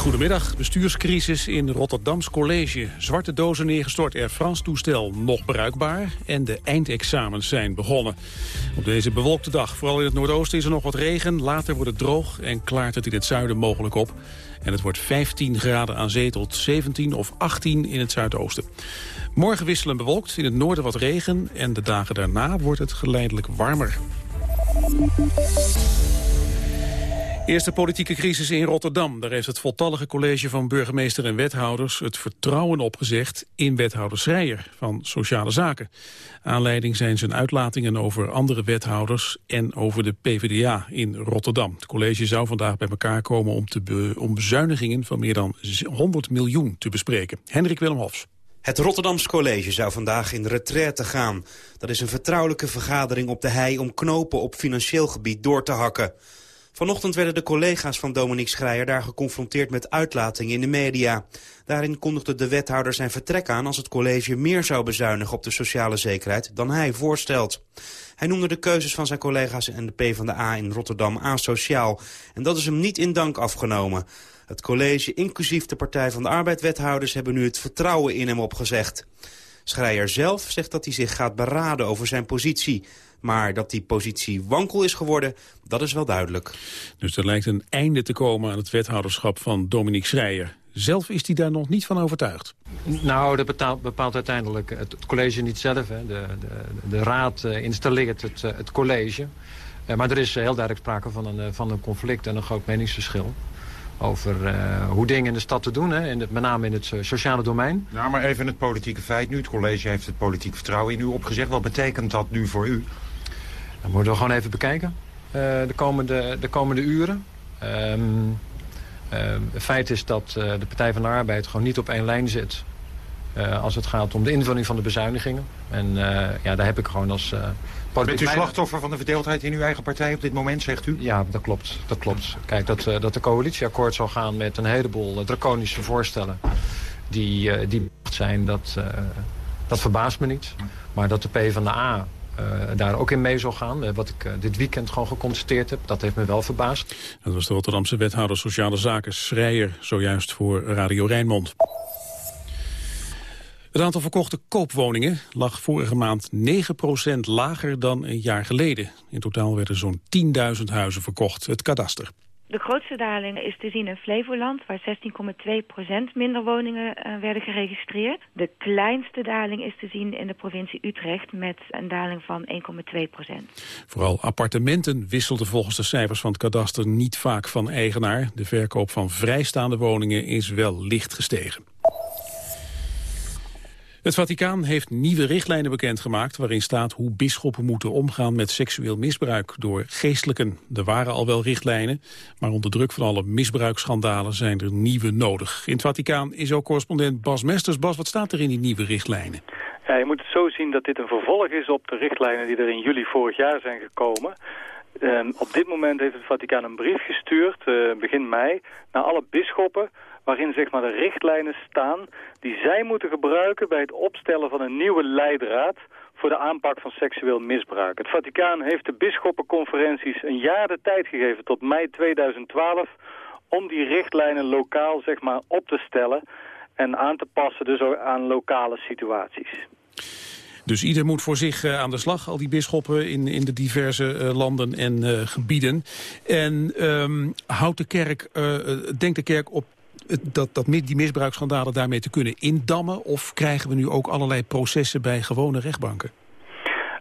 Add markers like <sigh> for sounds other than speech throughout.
Goedemiddag. Bestuurscrisis in Rotterdams College. Zwarte dozen neergestort Air France-toestel nog bruikbaar... en de eindexamens zijn begonnen. Op deze bewolkte dag, vooral in het noordoosten, is er nog wat regen. Later wordt het droog en klaart het in het zuiden mogelijk op. En het wordt 15 graden aan zee tot 17 of 18 in het zuidoosten. Morgen wisselen bewolkt, in het noorden wat regen... en de dagen daarna wordt het geleidelijk warmer. Eerste politieke crisis in Rotterdam. Daar heeft het voltallige college van burgemeester en wethouders... het vertrouwen opgezegd in wethouder Schreier van Sociale Zaken. Aanleiding zijn zijn uitlatingen over andere wethouders... en over de PvdA in Rotterdam. Het college zou vandaag bij elkaar komen om, te om bezuinigingen... van meer dan 100 miljoen te bespreken. Hendrik Willem Hofs. Het Rotterdams College zou vandaag in retraite gaan. Dat is een vertrouwelijke vergadering op de hei om knopen op financieel gebied door te hakken. Vanochtend werden de collega's van Dominique Schreier daar geconfronteerd met uitlatingen in de media. Daarin kondigde de wethouder zijn vertrek aan als het college meer zou bezuinigen op de sociale zekerheid dan hij voorstelt. Hij noemde de keuzes van zijn collega's en de PvdA in Rotterdam asociaal. En dat is hem niet in dank afgenomen. Het college, inclusief de Partij van de Arbeid-wethouders... hebben nu het vertrouwen in hem opgezegd. Schreier zelf zegt dat hij zich gaat beraden over zijn positie. Maar dat die positie wankel is geworden, dat is wel duidelijk. Dus er lijkt een einde te komen aan het wethouderschap van Dominique Schreier. Zelf is hij daar nog niet van overtuigd. Nou, dat bepaalt, bepaalt uiteindelijk het, college niet zelf. Hè. De, de, de raad uh, installeert het, uh, het college. Uh, maar er is heel duidelijk sprake van een, van een conflict en een groot meningsverschil over uh, hoe dingen in de stad te doen. Hè, in het, met name in het sociale domein. Nou, maar even het politieke feit nu. Het college heeft het politiek vertrouwen in u opgezegd. Wat betekent dat nu voor u? Dat moeten we gewoon even bekijken. Uh, de, komende, de komende uren. Um, uh, het feit is dat uh, de Partij van de Arbeid gewoon niet op één lijn zit... als het gaat om de invulling van de bezuinigingen. En ja, daar heb ik gewoon als Bent u slachtoffer van de verdeeldheid in uw eigen partij op dit moment, zegt u? Ja, dat klopt. Dat klopt. Kijk, dat, dat de coalitieakkoord zal gaan met een heleboel draconische voorstellen... die, die zijn, dat, dat verbaast me niet. Maar dat de PvdA daar ook in mee zal gaan. wat ik dit weekend gewoon geconstateerd heb. Dat heeft me wel verbaasd. Dat was de Rotterdamse wethouder Sociale Zaken Schreier. Zojuist voor Radio Rijnmond. Het aantal verkochte koopwoningen lag vorige maand 9% lager dan een jaar geleden. In totaal werden zo'n 10.000 huizen verkocht, het kadaster. De grootste daling is te zien in Flevoland, waar 16,2% minder woningen uh, werden geregistreerd. De kleinste daling is te zien in de provincie Utrecht met een daling van 1,2% Vooral appartementen wisselden volgens de cijfers van het kadaster niet vaak van eigenaar. De verkoop van vrijstaande woningen is wel licht gestegen. Het Vaticaan heeft nieuwe richtlijnen bekendgemaakt... waarin staat hoe bisschoppen moeten omgaan met seksueel misbruik door geestelijken. Er waren al wel richtlijnen, maar onder druk van alle misbruiksschandalen zijn er nieuwe nodig. In het Vaticaan is ook correspondent Bas Mesters. Bas, wat staat er in die nieuwe richtlijnen? Ja, je moet het zo zien dat dit een vervolg is op de richtlijnen die er in juli vorig jaar zijn gekomen... Um, op dit moment heeft het Vaticaan een brief gestuurd, uh, begin mei, naar alle bisschoppen waarin zeg maar, de richtlijnen staan die zij moeten gebruiken bij het opstellen van een nieuwe leidraad voor de aanpak van seksueel misbruik. Het Vaticaan heeft de bisschoppenconferenties een jaar de tijd gegeven tot mei 2012 om die richtlijnen lokaal zeg maar, op te stellen en aan te passen dus aan lokale situaties. Dus ieder moet voor zich uh, aan de slag, al die bisschoppen in, in de diverse uh, landen en uh, gebieden. En um, houdt de kerk, denkt de kerk op dat, dat die misbruiksschandalen daarmee te kunnen indammen? Of krijgen we nu ook allerlei processen bij gewone rechtbanken?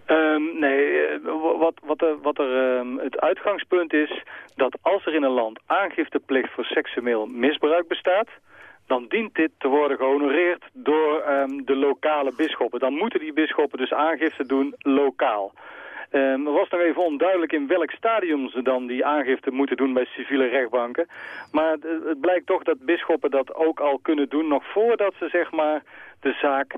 Um, nee, eh, wat, wat er, wat er um, het uitgangspunt is dat als er in een land aangifteplicht voor seksueel misbruik bestaat, dan dient dit te worden gehonoreerd door um, de lokale bisschoppen. Dan moeten die bisschoppen dus aangifte doen lokaal. Um, er was nog even onduidelijk in welk stadium ze dan die aangifte moeten doen bij civiele rechtbanken. Maar het, het blijkt toch dat bisschoppen dat ook al kunnen doen nog voordat ze zeg maar de zaak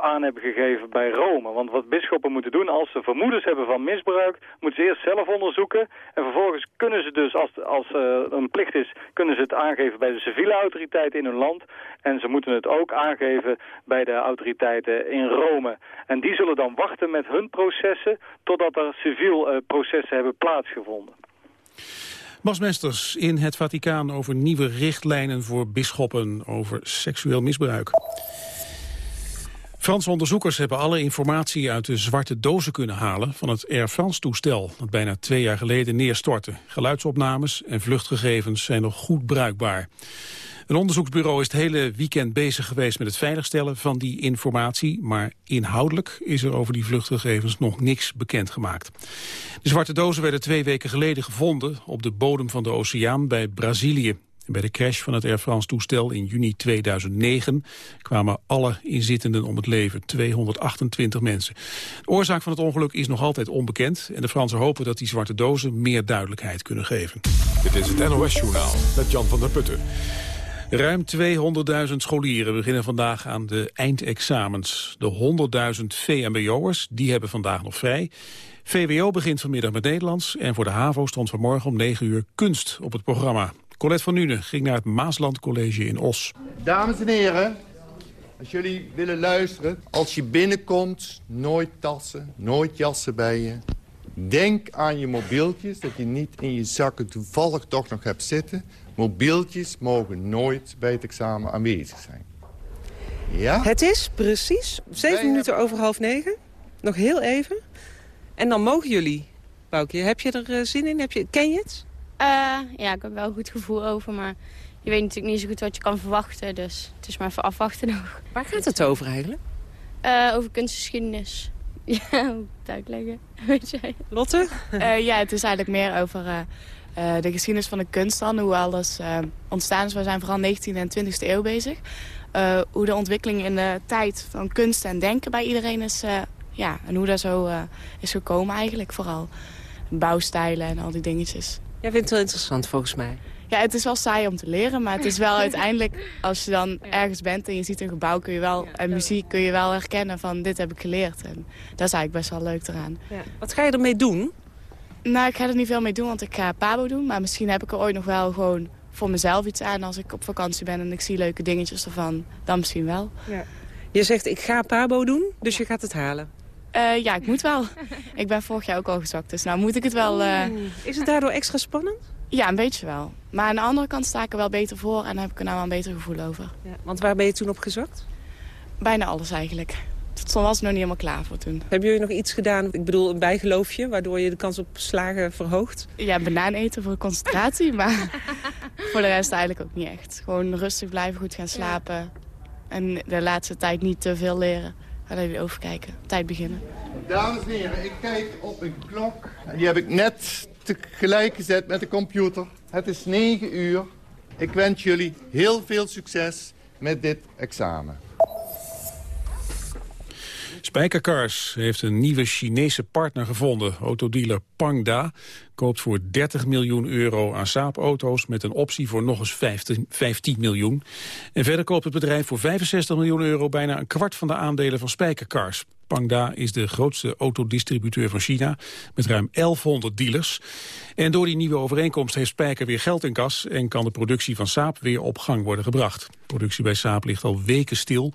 aan hebben gegeven bij Rome. Want wat bisschoppen moeten doen, als ze vermoedens hebben van misbruik, moeten ze eerst zelf onderzoeken. En vervolgens kunnen ze dus, als, als uh, een plicht is, kunnen ze het aangeven bij de civiele autoriteiten in hun land. En ze moeten het ook aangeven bij de autoriteiten in Rome. En die zullen dan wachten met hun processen totdat er civiel uh, processen hebben plaatsgevonden. Bas Mesters in het Vaticaan over nieuwe richtlijnen voor bisschoppen over seksueel misbruik. Franse onderzoekers hebben alle informatie uit de zwarte dozen kunnen halen van het Air France-toestel dat bijna twee jaar geleden neerstortte. Geluidsopnames en vluchtgegevens zijn nog goed bruikbaar. Een onderzoeksbureau is het hele weekend bezig geweest met het veiligstellen van die informatie, maar inhoudelijk is er over die vluchtgegevens nog niks bekendgemaakt. De zwarte dozen werden twee weken geleden gevonden op de bodem van de oceaan bij Brazilië. Bij de crash van het Air France-toestel in juni 2009 kwamen alle inzittenden om het leven, 228 mensen. De oorzaak van het ongeluk is nog altijd onbekend en de Fransen hopen dat die zwarte dozen meer duidelijkheid kunnen geven. Dit is het NOS-journaal met Jan van der Putten. Ruim 200.000 scholieren beginnen vandaag aan de eindexamens. De 100.000 VMBO'ers die hebben vandaag nog vrij. VWO begint vanmiddag met Nederlands en voor de HAVO stond vanmorgen om 9 uur kunst op het programma. Colette van Nuenen ging naar het Maasland College in Os. Dames en heren, als jullie willen luisteren, als je binnenkomt, nooit tassen, nooit jassen bij je. Denk aan je mobieltjes, dat je niet in je zakken toevallig toch nog hebt zitten. Mobieltjes mogen nooit bij het examen aanwezig zijn. Ja? Het is precies zeven minuten over half negen. Nog heel even. En dan mogen jullie. Boukje, heb je er uh, zin in? Heb je, ken je het? Uh, ja, ik heb wel een goed gevoel over, maar je weet natuurlijk niet zo goed wat je kan verwachten. Dus het is maar even afwachten nog. Waar gaat het over eigenlijk? Uh, over kunstgeschiedenis. <laughs> Ja, hoe moet ik uitleggen? <laughs> Weet jij? Lotte? ja, het is eigenlijk meer over uh, de geschiedenis van de kunst dan, hoe alles uh, ontstaan is. We zijn vooral 19e en 20e eeuw bezig. Uh, hoe de ontwikkeling in de tijd van kunst en denken bij iedereen is... ja, en hoe dat zo is gekomen eigenlijk vooral. Bouwstijlen en al die dingetjes. Jij vindt het wel interessant volgens mij. Ja, het is wel saai om te leren, maar het is wel <laughs> uiteindelijk... als je dan ergens bent en je ziet een gebouw kun je wel, en muziek kun je wel herkennen van dit heb ik geleerd. En dat is eigenlijk best wel leuk eraan. Ja. Wat ga je ermee doen? Nou, ik ga er niet veel mee doen, want ik ga Pabo doen. Maar misschien heb ik er ooit nog wel gewoon voor mezelf iets aan als ik op vakantie ben en ik zie leuke dingetjes ervan. Dan misschien wel. Ja. Je zegt, ik ga Pabo doen, dus je gaat het halen? Uh, ja, ik moet wel. <laughs> ik ben vorig jaar ook al gezakt, dus nou moet ik het wel... Uh... Is het daardoor extra spannend? Ja, een beetje wel. Maar aan de andere kant sta ik er wel beter voor en heb ik er nou wel een beter gevoel over. Ja, want waar ben je toen op gezakt? Bijna alles eigenlijk. Toen was ik nog niet helemaal klaar voor toen. Hebben jullie nog iets gedaan, ik bedoel een bijgeloofje... waardoor je de kans op slagen verhoogt? Ja, banaan eten voor concentratie, <laughs> maar voor de rest eigenlijk ook niet echt. Gewoon rustig blijven, goed gaan slapen. En de laatste tijd niet te veel leren. Ga even overkijken, tijd beginnen. Dames en heren, ik kijk op een klok. Die heb ik net tegelijk gezet met de computer. Het is 9 uur. Ik wens jullie heel veel succes met dit examen. Spijkercars heeft een nieuwe Chinese partner gevonden. Autodealer Pangda koopt voor 30 miljoen euro aan Saab-auto's... met een optie voor nog eens 15, 15 miljoen. En verder koopt het bedrijf voor 65 miljoen euro... bijna een kwart van de aandelen van Spijkercars. Pangda is de grootste autodistributeur van China met ruim 1100 dealers. En door die nieuwe overeenkomst heeft Spijker weer geld in kas... en kan de productie van Saab weer op gang worden gebracht. Productie bij Saab ligt al weken stil.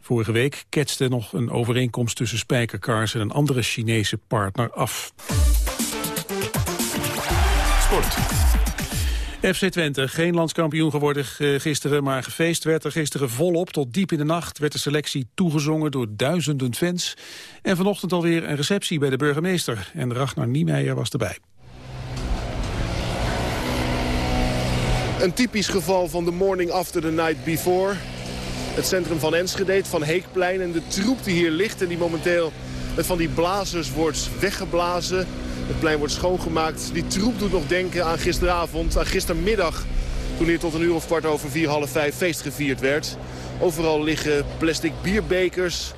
Vorige week ketste nog een overeenkomst tussen Spijkercars en een andere Chinese partner af. Sport. FC Twente, geen landskampioen geworden gisteren, maar gefeest werd er gisteren volop. Tot diep in de nacht werd de selectie toegezongen door duizenden fans. En vanochtend alweer een receptie bij de burgemeester. En Ragnar Niemeyer was erbij. Een typisch geval van de morning after the night before. Het centrum van Enschede, van Heekplein en de troep die hier ligt... en die momenteel van die blazers wordt weggeblazen. Het plein wordt schoongemaakt. Die troep doet nog denken aan gisteravond, aan gistermiddag... toen hier tot een uur of kwart over vier, half vijf feest gevierd werd. Overal liggen plastic bierbekers.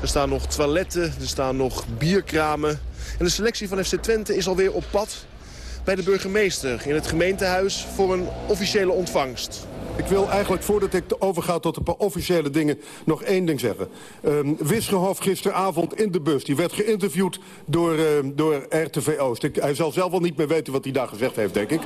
Er staan nog toiletten, er staan nog bierkramen. En de selectie van FC Twente is alweer op pad bij de burgemeester in het gemeentehuis voor een officiële ontvangst. Ik wil eigenlijk, voordat ik overga tot een paar officiële dingen... nog één ding zeggen. Um, gisteravond in de bus. Die werd geïnterviewd door, uh, door RTV Oost. Hij zal zelf wel niet meer weten wat hij daar gezegd heeft, denk ik.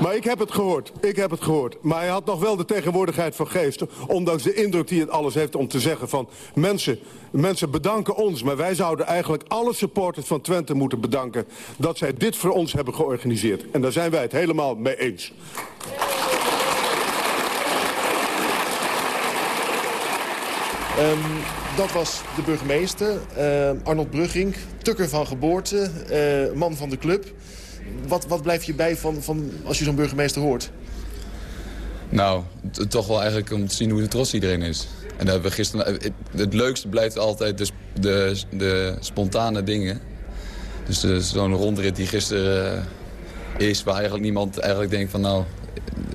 Maar ik heb het gehoord. Ik heb het gehoord. Maar hij had nog wel de tegenwoordigheid van geest... ondanks de indruk die het alles heeft om te zeggen van... mensen, mensen bedanken ons, maar wij zouden eigenlijk alle supporters van Twente moeten bedanken... dat zij dit voor ons hebben georganiseerd. En daar zijn wij het helemaal mee eens. Um, dat was de burgemeester, uh, Arnold Brugging, tukker van geboorte, uh, man van de club. Wat, wat blijf je bij van, van als je zo'n burgemeester hoort? Nou, toch wel eigenlijk om te zien hoe trots iedereen is. En dat hebben we gisteren, het, het leukste blijft altijd de, de, de spontane dingen. Dus zo'n rondrit die gisteren uh, is, waar eigenlijk niemand eigenlijk denkt van nou,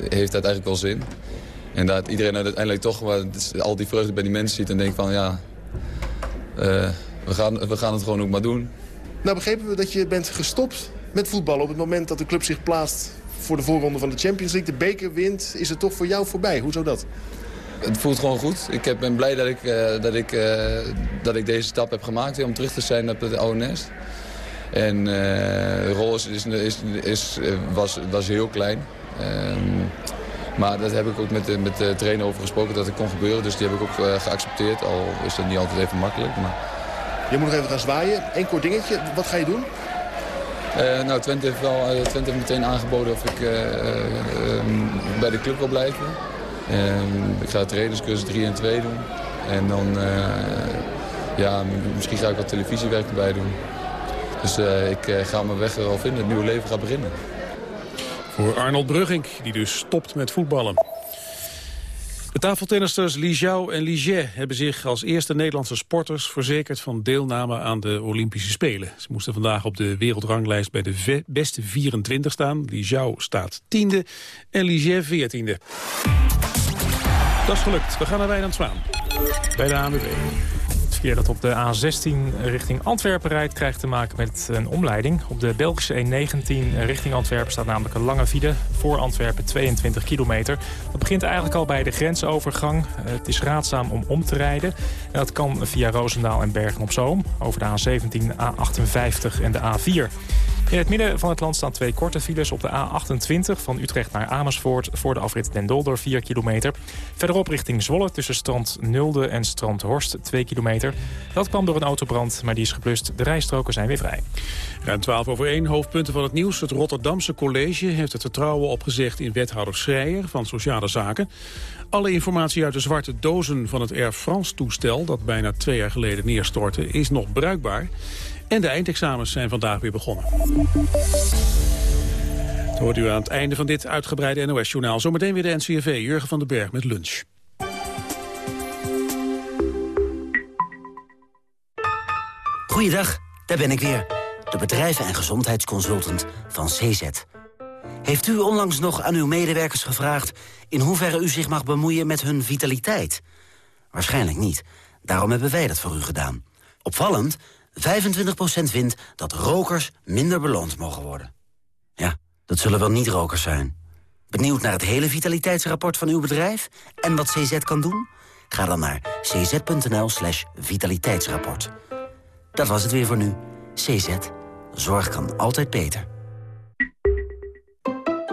heeft dat eigenlijk wel zin. En dat iedereen uiteindelijk toch al die vreugde bij die mensen ziet en denkt van ja, uh, we, gaan, we gaan het gewoon ook maar doen. Nou begrepen we dat je bent gestopt met voetballen op het moment dat de club zich plaatst voor de voorronde van de Champions League. De beker wint, is het toch voor jou voorbij? Hoezo dat? Het voelt gewoon goed. Ik ben blij dat ik, uh, dat ik, uh, dat ik deze stap heb gemaakt om terug te zijn op het oude nest. En de rol is, is, is, is, was, was heel klein. Um, maar dat heb ik ook met de, met de trainer over gesproken dat het kon gebeuren. Dus die heb ik ook uh, geaccepteerd. Al is dat niet altijd even makkelijk. Maar... Je moet nog even gaan zwaaien. Eén kort dingetje. Wat ga je doen? Uh, nou, Twente heeft, wel, uh, Twente heeft meteen aangeboden of ik um, bij de club wil blijven. Um, ik ga trainerscursus 3 en 2 doen. En dan, ja, misschien ga ik wat televisiewerk erbij doen. Dus ik ga mijn weg er al vinden. Het nieuwe leven gaat beginnen. Voor Arnold Brugging, die dus stopt met voetballen. De tafeltennisters Li en Li hebben zich als eerste Nederlandse sporters verzekerd van deelname aan de Olympische Spelen. Ze moesten vandaag op de wereldranglijst bij de beste 24 staan. Li Jiao staat tiende en Li Jie veertiende. Dat is gelukt. We gaan naar Wijnand Zwaan bij de ANWB verkeer dat op de A16 richting Antwerpen rijdt... krijgt te maken met een omleiding. Op de Belgische E19 richting Antwerpen staat namelijk een lange file. Voor Antwerpen 22 kilometer. Dat begint eigenlijk al bij de grensovergang. Het is raadzaam om om te rijden. En dat kan via Roosendaal en Bergen-op-Zoom... over de A17, A58 en de A4. In het midden van het land staan twee korte files op de A28 van Utrecht naar Amersfoort voor de afrit Den Dolder 4 kilometer. Verderop richting Zwolle tussen strand Nulde en strand Horst 2 kilometer. Dat kwam door een autobrand, maar die is geblust. De rijstroken zijn weer vrij. Ruim 12 over 1, hoofdpunten van het nieuws. Het Rotterdamse college heeft het vertrouwen opgezegd in wethouder Schreier van Sociale Zaken. Alle informatie uit de zwarte dozen van het Air France-toestel... dat bijna twee jaar geleden neerstortte, is nog bruikbaar. En de eindexamens zijn vandaag weer begonnen. Dat hoort u aan het einde van dit uitgebreide NOS-journaal. Zometeen weer de NCRV, Jurgen van den Berg met lunch. Goeiedag, daar ben ik weer. De bedrijven- en gezondheidsconsultant van CZ. Heeft u onlangs nog aan uw medewerkers gevraagd... in hoeverre u zich mag bemoeien met hun vitaliteit? Waarschijnlijk niet. Daarom hebben wij dat voor u gedaan. Opvallend, 25% vindt dat rokers minder beloond mogen worden. Ja, dat zullen wel niet-rokers zijn. Benieuwd naar het hele vitaliteitsrapport van uw bedrijf en wat CZ kan doen? Ga dan naar cz.nl slash vitaliteitsrapport. Dat was het weer voor nu. CZ. Zorg kan altijd beter.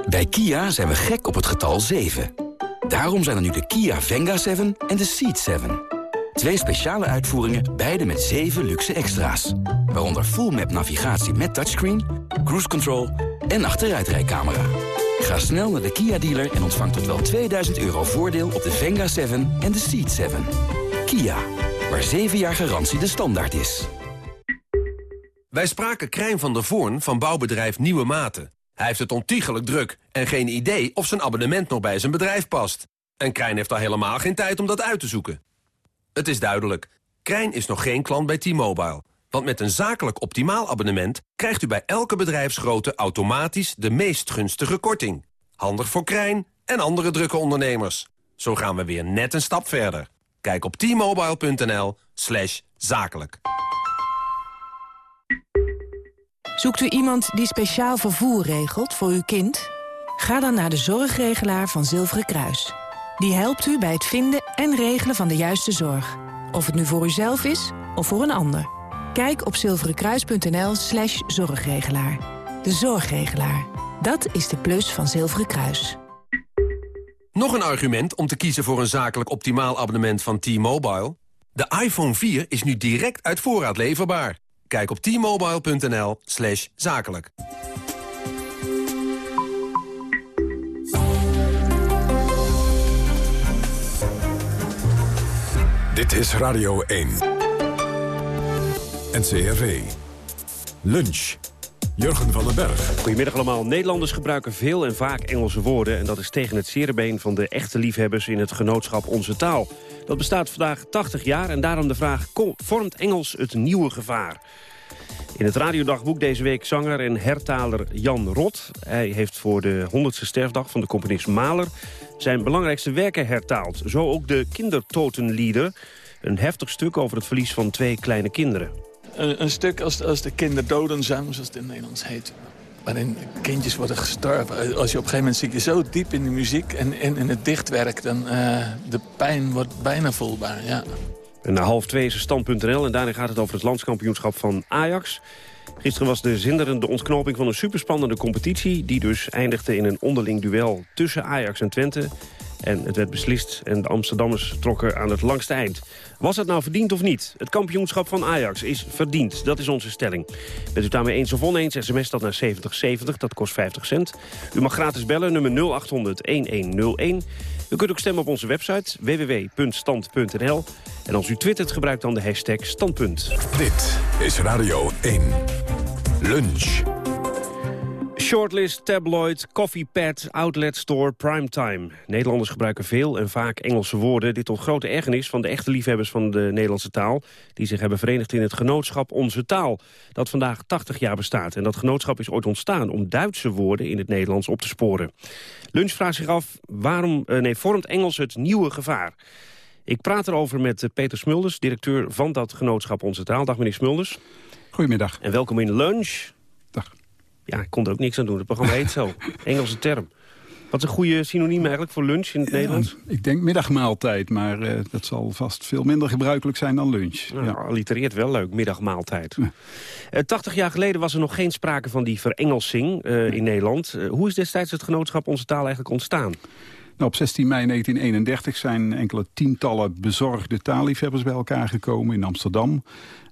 Bij Kia zijn we gek op het getal 7. Daarom zijn er nu de Kia Venga 7 en de Seat 7... Twee speciale uitvoeringen, beide met 7 luxe extra's. Waaronder full map navigatie met touchscreen, cruise control en achteruitrijcamera. Ga snel naar de Kia dealer en ontvang tot wel 2000 euro voordeel op de Venga 7 en de Seat 7. Kia, waar 7 jaar garantie de standaard is. Wij spraken Krijn van der Voorn van bouwbedrijf Nieuwe Maten. Hij heeft het ontiegelijk druk en geen idee of zijn abonnement nog bij zijn bedrijf past. En Krijn heeft al helemaal geen tijd om dat uit te zoeken. Het is duidelijk. Krijn is nog geen klant bij T-Mobile. Want met een zakelijk optimaal abonnement... krijgt u bij elke bedrijfsgrootte automatisch de meest gunstige korting. Handig voor Krijn en andere drukke ondernemers. Zo gaan we weer net een stap verder. Kijk op t-mobile.nl slash zakelijk. Zoekt u iemand die speciaal vervoer regelt voor uw kind? Ga dan naar de zorgregelaar van Zilveren Kruis. Die helpt u bij het vinden en regelen van de juiste zorg. Of het nu voor uzelf is of voor een ander. Kijk op zilverenkruis.nl slash zorgregelaar. De zorgregelaar. Dat is de plus van Zilveren Kruis. Nog een argument om te kiezen voor een zakelijk optimaal abonnement van T-Mobile? De iPhone 4 is nu direct uit voorraad leverbaar. Kijk op t-mobile.nl zakelijk. Dit is Radio 1. NCRV. Lunch. Jurgen van den Berg. Goedemiddag allemaal. Nederlanders gebruiken veel en vaak Engelse woorden... en dat is tegen het zere van de echte liefhebbers in het genootschap Onze Taal. Dat bestaat vandaag 80 jaar en daarom de vraag... vormt Engels het nieuwe gevaar? In het radiodagboek deze week zanger en hertaler Jan Rot. Hij heeft voor de 100ste sterfdag van de componist Mahler... zijn belangrijkste werken hertaald. Zo ook de Kindertotenlieder. Een heftig stuk over het verlies van twee kleine kinderen. Een, een stuk als, als de kinderdodenzang, zoals het in het Nederlands heet. Waarin kindjes worden gestorven. Als je op een gegeven moment zit je zo diep in de muziek en in, in het dichtwerk... dan uh, de pijn wordt bijna voelbaar, ja. En na half twee is er stand.nl en daarin gaat het over het landskampioenschap van Ajax. Gisteren was de zinderende ontknoping van een superspannende competitie... die dus eindigde in een onderling duel tussen Ajax en Twente. En het werd beslist en de Amsterdammers trokken aan het langste eind. Was het nou verdiend of niet? Het kampioenschap van Ajax is verdiend. Dat is onze stelling. Bent u daarmee eens of oneens, sms dat naar 7070, dat kost 50 cent. U mag gratis bellen, nummer 0800-1101. U kunt ook stemmen op onze website www.stand.nl. En als u twittert, gebruik dan de hashtag standpunt. Dit is Radio 1. Lunch. Shortlist, tabloid, coffeepad, outlet store, primetime. Nederlanders gebruiken veel en vaak Engelse woorden. Dit tot grote ergernis van de echte liefhebbers van de Nederlandse taal... die zich hebben verenigd in het genootschap Onze Taal... dat vandaag 80 jaar bestaat. En dat genootschap is ooit ontstaan om Duitse woorden in het Nederlands op te sporen. Lunch vraagt zich af, waarom eh, nee, vormt Engels het nieuwe gevaar? Ik praat erover met eh, Peter Smulders, directeur van dat genootschap Onze Taal. Dag meneer Smulders. Goedemiddag. En welkom in Lunch. Dag. Ja, ik kon er ook niks aan doen. Het programma heet zo. <laughs> Engelse term. Wat is een goede synoniem eigenlijk voor lunch in het ja, Nederlands? Ik denk middagmaaltijd, maar uh, dat zal vast veel minder gebruikelijk zijn dan lunch. Nou, ja. allitereert wel leuk, middagmaaltijd. Ja. Uh, 80 jaar geleden was er nog geen sprake van die verengelsing uh, in Nederland. hoe is destijds het genootschap Onze Taal eigenlijk ontstaan? Nou, op 16 mei 1931 zijn enkele tientallen bezorgde taalliefhebbers bij elkaar gekomen in Amsterdam.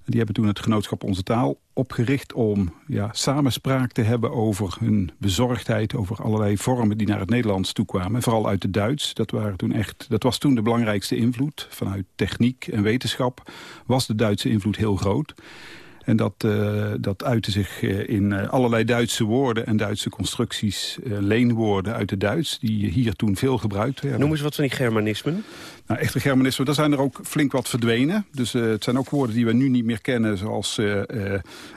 Die hebben toen het genootschap Onze Taal opgericht om ja, samenspraak te hebben over hun bezorgdheid... over allerlei vormen die naar het Nederlands toekwamen. Vooral uit het Duits. Dat, waren toen echt, dat was toen de belangrijkste invloed. Vanuit techniek en wetenschap was de Duitse invloed heel groot. En dat, uh, dat uitte zich in uh, allerlei Duitse woorden en Duitse constructies, uh, leenwoorden uit het Duits, die hier toen veel gebruikt werden. Noem eens wat van die germanismen. Nou, echte germanismen, daar zijn er ook flink wat verdwenen. Dus het zijn ook woorden die we nu niet meer kennen, zoals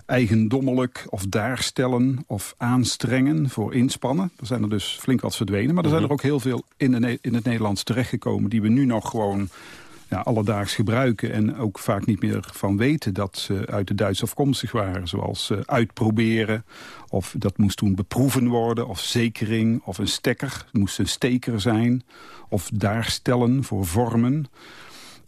eigendommelijk of daarstellen of aanstrengen voor inspannen. Er zijn er dus flink wat verdwenen, maar er zijn er ook heel veel in, de, in het Nederlands terechtgekomen die we nu nog gewoon ja, alledaags gebruiken... en ook vaak niet meer van weten dat ze uit de Duits afkomstig waren. Zoals uh, uitproberen, of dat moest toen beproeven worden... of zekering, of een stekker, het moest een steker zijn... of daarstellen voor vormen.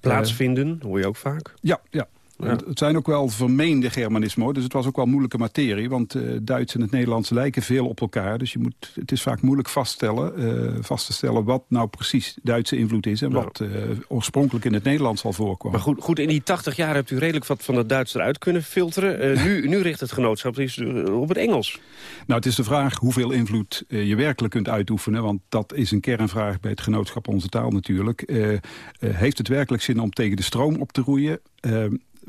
Plaatsvinden, uh, hoor je ook vaak? Ja, ja. Ja. Het zijn ook wel vermeende Germanismen, hoor. dus het was ook wel moeilijke materie. Want uh, Duits en het Nederlands lijken veel op elkaar. Dus je moet, het is vaak moeilijk vaststellen, uh, vast te stellen wat nou precies Duitse invloed is... en nou. wat uh, oorspronkelijk in het Nederlands al voorkwam. Maar goed, goed, in die 80 jaar hebt u redelijk wat van het Duits eruit kunnen filteren. nu, nu richt het genootschap dus op het Engels. Nou, het is de vraag hoeveel invloed je werkelijk kunt uitoefenen. Want dat is een kernvraag bij het genootschap Onze Taal natuurlijk. heeft het werkelijk zin om tegen de stroom op te roeien?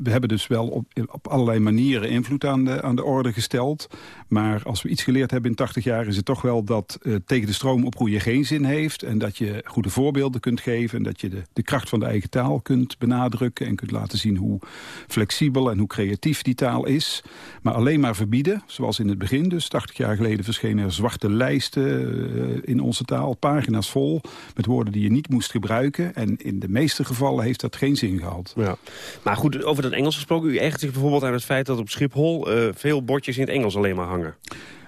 We hebben dus wel op, op allerlei manieren invloed aan de, aan de orde gesteld. Maar als we iets geleerd hebben in 80 jaar... is het toch wel dat uh, tegen de stroom oproeien geen zin heeft... en dat je goede voorbeelden kunt geven... en dat je de, de kracht van de eigen taal kunt benadrukken... en kunt laten zien hoe flexibel en hoe creatief die taal is. Maar alleen maar verbieden, zoals in het begin. Dus 80 jaar geleden verschenen er zwarte lijsten uh, in onze taal. Pagina's vol met woorden die je niet moest gebruiken. En in de meeste gevallen heeft dat geen zin gehad. Ja. Maar goed, over dat Engels gesproken. U ergert zich bijvoorbeeld aan het feit dat op Schiphol uh, veel bordjes in het Engels alleen maar hangen.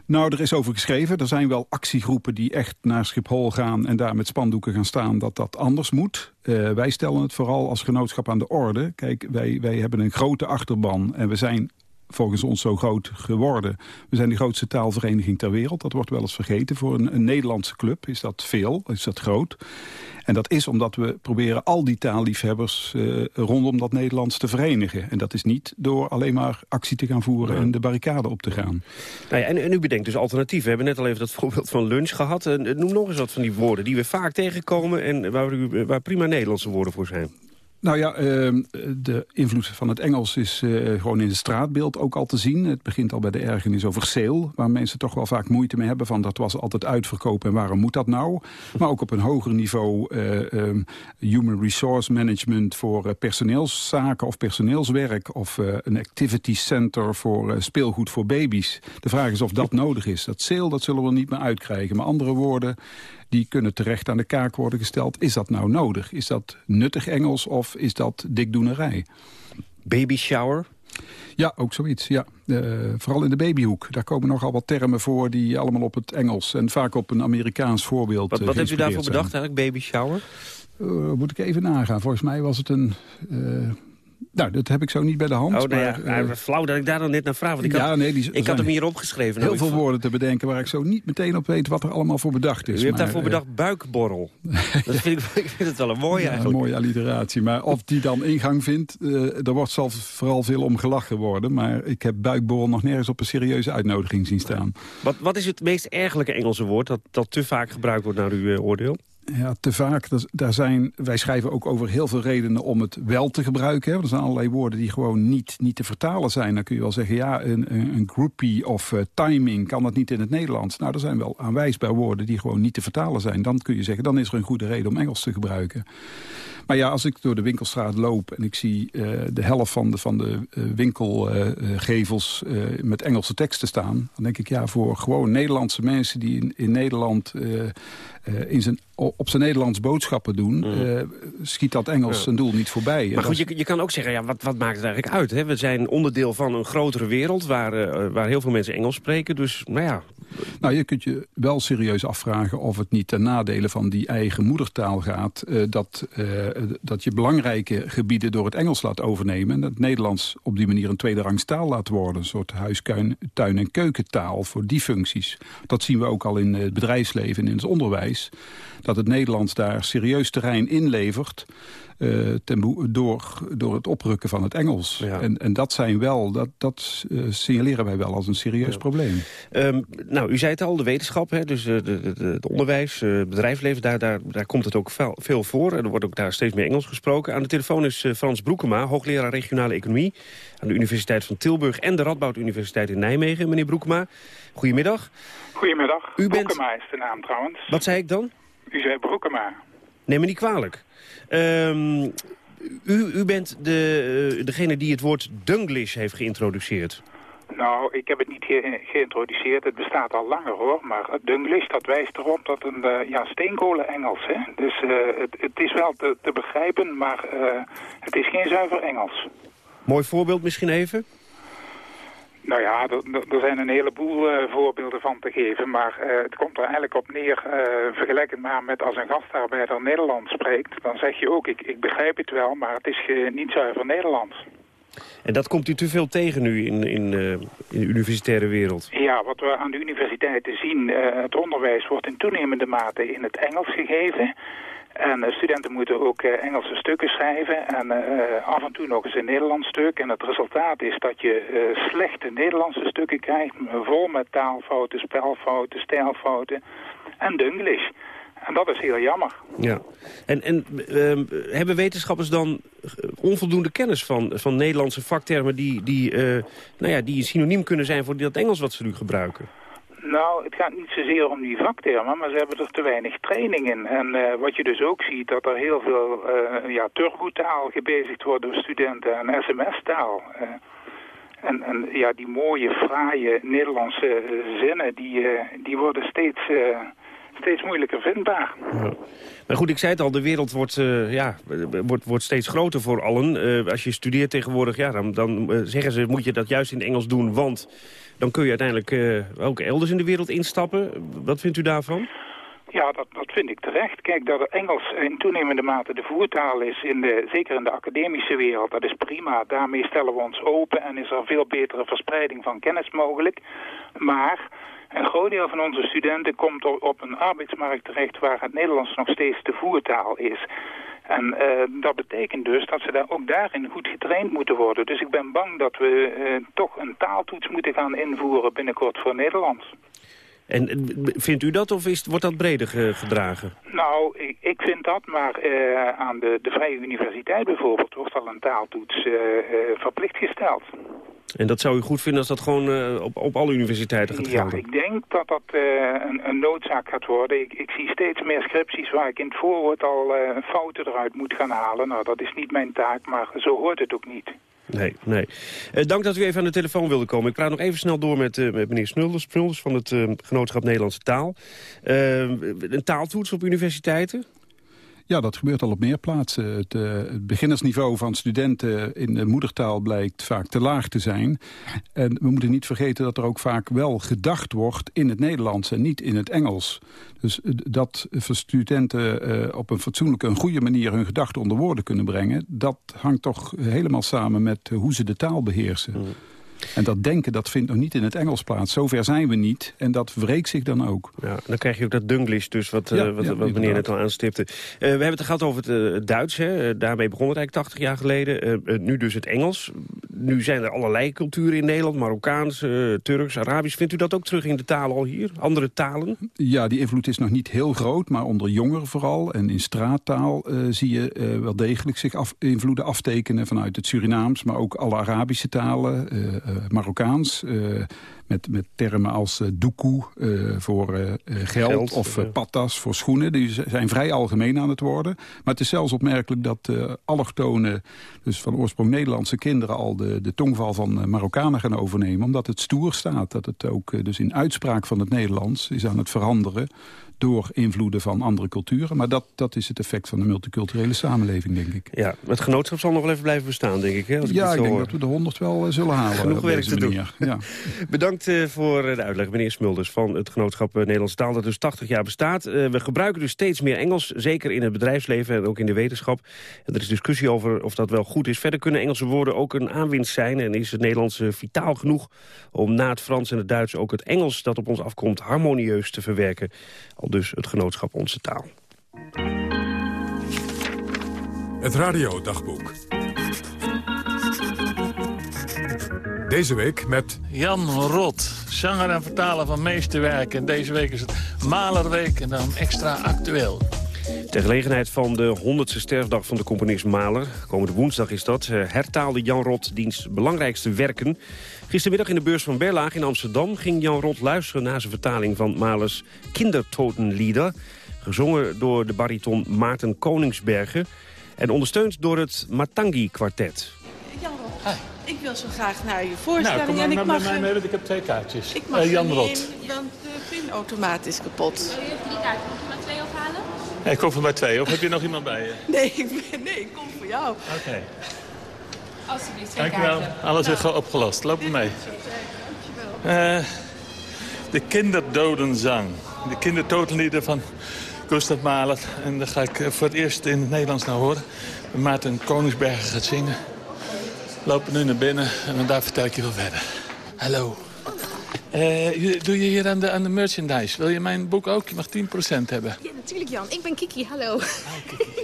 Nou, er is over geschreven. Er zijn wel actiegroepen die echt naar Schiphol gaan... en daar met spandoeken gaan staan dat dat anders moet. Uh, wij stellen het vooral als genootschap aan de orde. Kijk, wij, wij hebben een grote achterban en we zijn volgens ons zo groot geworden. We zijn de grootste taalvereniging ter wereld. Dat wordt wel eens vergeten. Voor een, een Nederlandse club is dat veel, is dat groot. En dat is omdat we proberen al die taalliefhebbers uh, rondom dat Nederlands te verenigen. En dat is niet door alleen maar actie te gaan voeren en de barricade op te gaan. Nou ja, en, en u bedenkt dus alternatieven. We hebben net al even dat <laughs> voorbeeld van lunch gehad. Noem nog eens wat van die woorden die we vaak tegenkomen... en waar, waar prima Nederlandse woorden voor zijn. Nou ja, ehm, de invloed van het Engels is eh, gewoon in het straatbeeld ook al te zien. Het begint al bij de ergernis over sale, waar mensen toch wel vaak moeite mee hebben. Van dat was altijd uitverkopen en waarom moet dat nou? Maar ook op een hoger niveau uh, um, human resource management voor uh, personeelszaken of personeelswerk. Of een activity center voor speelgoed voor baby's. De vraag is of dat nodig is. Dat sale, dat zullen we niet meer uitkrijgen. Maar andere woorden die kunnen terecht aan de kaak worden gesteld. Is dat nou nodig? Is dat nuttig Engels of is dat dikdoenerij? Baby shower? Ja, ook zoiets. Ja. Uh, vooral in de babyhoek. Daar komen nogal wat termen voor die allemaal op het Engels... en vaak op een Amerikaans voorbeeld Wat, wat uh, hebt u daarvoor bedacht eigenlijk, baby shower? Uh, moet ik even nagaan. Volgens mij was het een... Nou, dat heb ik zo niet bij de hand. Oh, nou ja, maar, uh, flauw dat ik daar dan net naar vraag. Want ik ja, had, nee, die, ik had hem hier opgeschreven. Heel nou, veel woorden te bedenken waar ik zo niet meteen op weet wat er allemaal voor bedacht is. U hebt maar, daarvoor bedacht uh, buikborrel. <laughs> dat vind ik, <laughs> ik vind het wel een mooie ja, eigenlijk. Een mooie alliteratie. Maar of die dan ingang vindt, uh, er wordt zal vooral veel om gelachen worden. Maar ik heb buikborrel nog nergens op een serieuze uitnodiging zien staan. Wat, wat is het meest ergelijke Engelse woord dat, dat te vaak gebruikt wordt naar uw oordeel? Ja, te vaak. Daar zijn, wij schrijven ook over heel veel redenen om het wel te gebruiken. Hè. Er zijn allerlei woorden die gewoon niet, niet te vertalen zijn. Dan kun je wel zeggen, ja, een, een groupie of uh, timing kan dat niet in het Nederlands. Nou, er zijn wel aanwijsbaar woorden die gewoon niet te vertalen zijn. Dan kun je zeggen, dan is er een goede reden om Engels te gebruiken. Maar ja, als ik door de winkelstraat loop en ik zie uh, de helft van de, van de uh, winkelgevels met Engelse teksten staan... dan denk ik, ja, voor gewoon Nederlandse mensen die in, in Nederland in zijn, op zijn Nederlands boodschappen doen... Mm. schiet dat Engels zijn doel niet voorbij. Maar goed, je, je kan ook zeggen, ja, wat, wat maakt het eigenlijk uit? Hè? We zijn onderdeel van een grotere wereld waar, waar heel veel mensen Engels spreken. Dus, nou ja... Nou, je kunt je wel serieus afvragen of het niet ten nadele van die eigen moedertaal gaat... dat dat je belangrijke gebieden door het Engels laat overnemen... en dat het Nederlands op die manier een tweederangs taal laat worden. Een soort huistuin- en keukentaal voor die functies. Dat zien we ook al in het bedrijfsleven en in het onderwijs is dat het Nederlands daar serieus terrein inlevert... Uh, ten door, door het oprukken van het Engels. Ja. En, en dat zijn wel, dat, dat uh, signaleren wij wel als een serieus ja. probleem. Um, nou, u zei het al, de wetenschap, hè, dus uh, het onderwijs, het bedrijfsleven, daar, daar, daar komt het ook veel, veel voor. Er wordt ook daar steeds meer Engels gesproken. Aan de telefoon is Frans Broekema, hoogleraar regionale economie... aan de Universiteit van Tilburg en de Radboud Universiteit in Nijmegen. Meneer Broekema, goedemiddag. Goedemiddag, u Broekema bent... is de naam trouwens. Wat zei ik dan? U zei Broekema. Neem me niet kwalijk. Um, u, u bent de, uh, degene die het woord Dunglish heeft geïntroduceerd. Nou, ik heb het niet ge geïntroduceerd. Het bestaat al langer hoor. Maar Dunglish, dat wijst erop dat een uh, ja, steenkolen-Engels. Hè? Dus uh, het, het, is wel te, te begrijpen, maar het is geen zuiver Engels. Mooi voorbeeld misschien even? Nou ja, er zijn een heleboel uh, voorbeelden van te geven, maar uh, het komt er eigenlijk op neer, uh, vergelijk het maar met als een gastarbeider Nederlands spreekt, dan zeg je ook, ik, ik begrijp het wel, maar het is niet zuiver Nederlands. En dat komt u te veel tegen nu in, in, in de universitaire wereld? Ja, wat we aan de universiteiten zien, het onderwijs wordt in toenemende mate in het Engels gegeven. En uh, studenten moeten ook uh, Engelse stukken schrijven en uh, af en toe nog eens een Nederlands stuk. En het resultaat is dat je slechte Nederlandse stukken krijgt, vol met taalfouten, spelfouten, stijlfouten en Dunglish. En dat is heel jammer. Ja. En, en ehm, hebben wetenschappers dan onvoldoende kennis van, van Nederlandse vaktermen... die, die, nou ja, die een synoniem kunnen zijn voor dat Engels wat ze nu gebruiken? Nou, het gaat niet zozeer om die vaktermen, maar ze hebben er te weinig training in. En uh, wat je dus ook ziet, dat er heel veel uh, ja, turbotaal gebezigd wordt door studenten en sms-taal. Uh, en, en ja, die mooie, fraaie Nederlandse zinnen, die, die worden steeds steeds moeilijker vindbaar. Ja. Maar goed, ik zei het al, de wereld wordt, uh, ja, wordt, wordt steeds groter voor allen. Uh, als je studeert tegenwoordig, ja, dan, dan uh, zeggen ze... moet je dat juist in Engels doen, want dan kun je uiteindelijk ook elders in de wereld instappen. Wat vindt u daarvan? Ja, dat, dat vind ik terecht. Kijk, dat Engels in toenemende mate de voertaal is, in de, zeker in de academische wereld, dat is prima. Daarmee stellen we ons open en is er veel betere verspreiding van kennis mogelijk. Maar een groot deel van onze studenten komt op een arbeidsmarkt terecht waar het Nederlands nog steeds de voertaal is. En uh, dat betekent dus dat ze daar ook daarin goed getraind moeten worden. Dus ik ben bang dat we uh, toch een taaltoets moeten gaan invoeren binnenkort voor Nederlands. En vindt u dat of is, wordt dat breder gedragen? Nou, ik, ik vind dat, maar uh, aan de, de Vrije Universiteit bijvoorbeeld wordt al een taaltoets verplicht gesteld. En dat zou u goed vinden als dat gewoon op, op alle universiteiten gaat gelden? Ja, ik denk dat dat een, een, noodzaak gaat worden. Ik, ik, zie steeds meer scripties waar ik in het voorwoord al fouten eruit moet gaan halen. Nou, dat is niet mijn taak, maar zo hoort het ook niet. Nee, nee. Uh, dank dat u even aan de telefoon wilde komen. Ik praat nog even snel door met, uh, met meneer Snulders, Snulders van het uh, Genootschap Nederlandse Taal. een taaltoets op universiteiten? Ja, dat gebeurt al op meer plaatsen. Het, uh, het, beginnersniveau van studenten in de moedertaal blijkt vaak te laag te zijn. En we moeten niet vergeten dat er ook vaak wel gedacht wordt in het Nederlands en niet in het Engels. Dus dat voor studenten uh, op een fatsoenlijke, een goede manier hun gedachten onder woorden kunnen brengen, dat hangt toch helemaal samen met hoe ze de taal beheersen. Mm. En dat denken, dat vindt nog niet in het Engels plaats. Zover zijn we niet. En dat wreekt zich dan ook. Ja, dan krijg je ook dat Dunglish, dus wat, ja, uh, wat, ja, wat meneer net al aanstipte. Uh, we hebben het gehad over het uh, Duits. Hè. daarmee begon het eigenlijk 80 jaar geleden. nu dus het Engels. Nu zijn er allerlei culturen in Nederland. Marokkaans, Turks, Arabisch. Vindt u dat ook terug in de talen al hier? Andere talen? Ja, die invloed is nog niet heel groot. Maar onder jongeren vooral en in straattaal zie je wel degelijk zich af, invloeden aftekenen vanuit het Surinaams. Maar ook alle Arabische talen Marokkaans. Uh, met, met termen als uh, doekoe voor geld, geld, of patas voor schoenen. Die zijn vrij algemeen aan het worden. Maar het is zelfs opmerkelijk dat allochtonen, dus van oorsprong Nederlandse kinderen... al de, de tongval van Marokkanen gaan overnemen. Omdat het stoer staat. Dat het ook dus in uitspraak van het Nederlands is aan het veranderen door invloeden van andere culturen. Maar dat, dat is het effect van de multiculturele samenleving, denk ik. Ja, het genootschap zal nog wel even blijven bestaan, denk ik. Hè, als ja, ik, denk hoor. dat we de honderd wel uh, zullen halen. Genoeg werk te manier. doen. Ja. <laughs> Bedankt uh, voor de uitleg, meneer Smulders van het genootschap Nederlandse Taal... dat dus 80 jaar bestaat. we gebruiken dus steeds meer Engels, zeker in het bedrijfsleven en ook in de wetenschap. En er is discussie over of dat wel goed is. Verder kunnen Engelse woorden ook een aanwinst zijn... en is het Nederlands vitaal genoeg om na het Frans en het Duits... ook het Engels dat op ons afkomt harmonieus te verwerken. Al dus het genootschap onze taal. Het radiodagboek. Deze week met... Jan Rot, zanger en vertaler van Meesterwerk. En deze week is het Malerweek en dan extra actueel. Ter gelegenheid van de 100ste sterfdag van de componist Maler, komende woensdag is dat, eh, hertaalde Jan Rot diens belangrijkste werken. Gistermiddag in de beurs van Berlaag in Amsterdam ging Jan Rot luisteren naar zijn vertaling van Malers Kindertotenlieder, gezongen door de bariton Maarten Koningsbergen en ondersteund door het Matangi-kwartet. Jan Rot, ik wil zo graag naar je voorstelling. Nou, kom maar en ik naar mag mij mee, want ik heb twee kaartjes. Ik mag uh, Jan er Rot. in, want de pinautomaat is kapot. Wil je drie kaarten? Moet je maar twee ophalen? Ik kom voor mij twee. Of heb je nog iemand bij je? <laughs> Nee, ik, ben, nee, ik kom voor jou. Oké. Okay. Alsjeblieft, twee Dankjewel. kaarten. Alles Nou. is opgelost. Loop mee. Dankjewel. Uh, de kinderdodenzang. De kindertotenlieden van Gustav Mahler. En daar ga ik eh, voor het eerst in het Nederlands naar horen. Maarten Koningsberger gaat zingen. Lopen nu naar binnen en dan daar vertel ik je wel verder. Hallo. Uh, doe je hier aan de, aan de merchandise? Wil je mijn boek ook? Je mag 10% hebben. Ja, natuurlijk Jan. Ik ben Kiki, hallo. <laughs>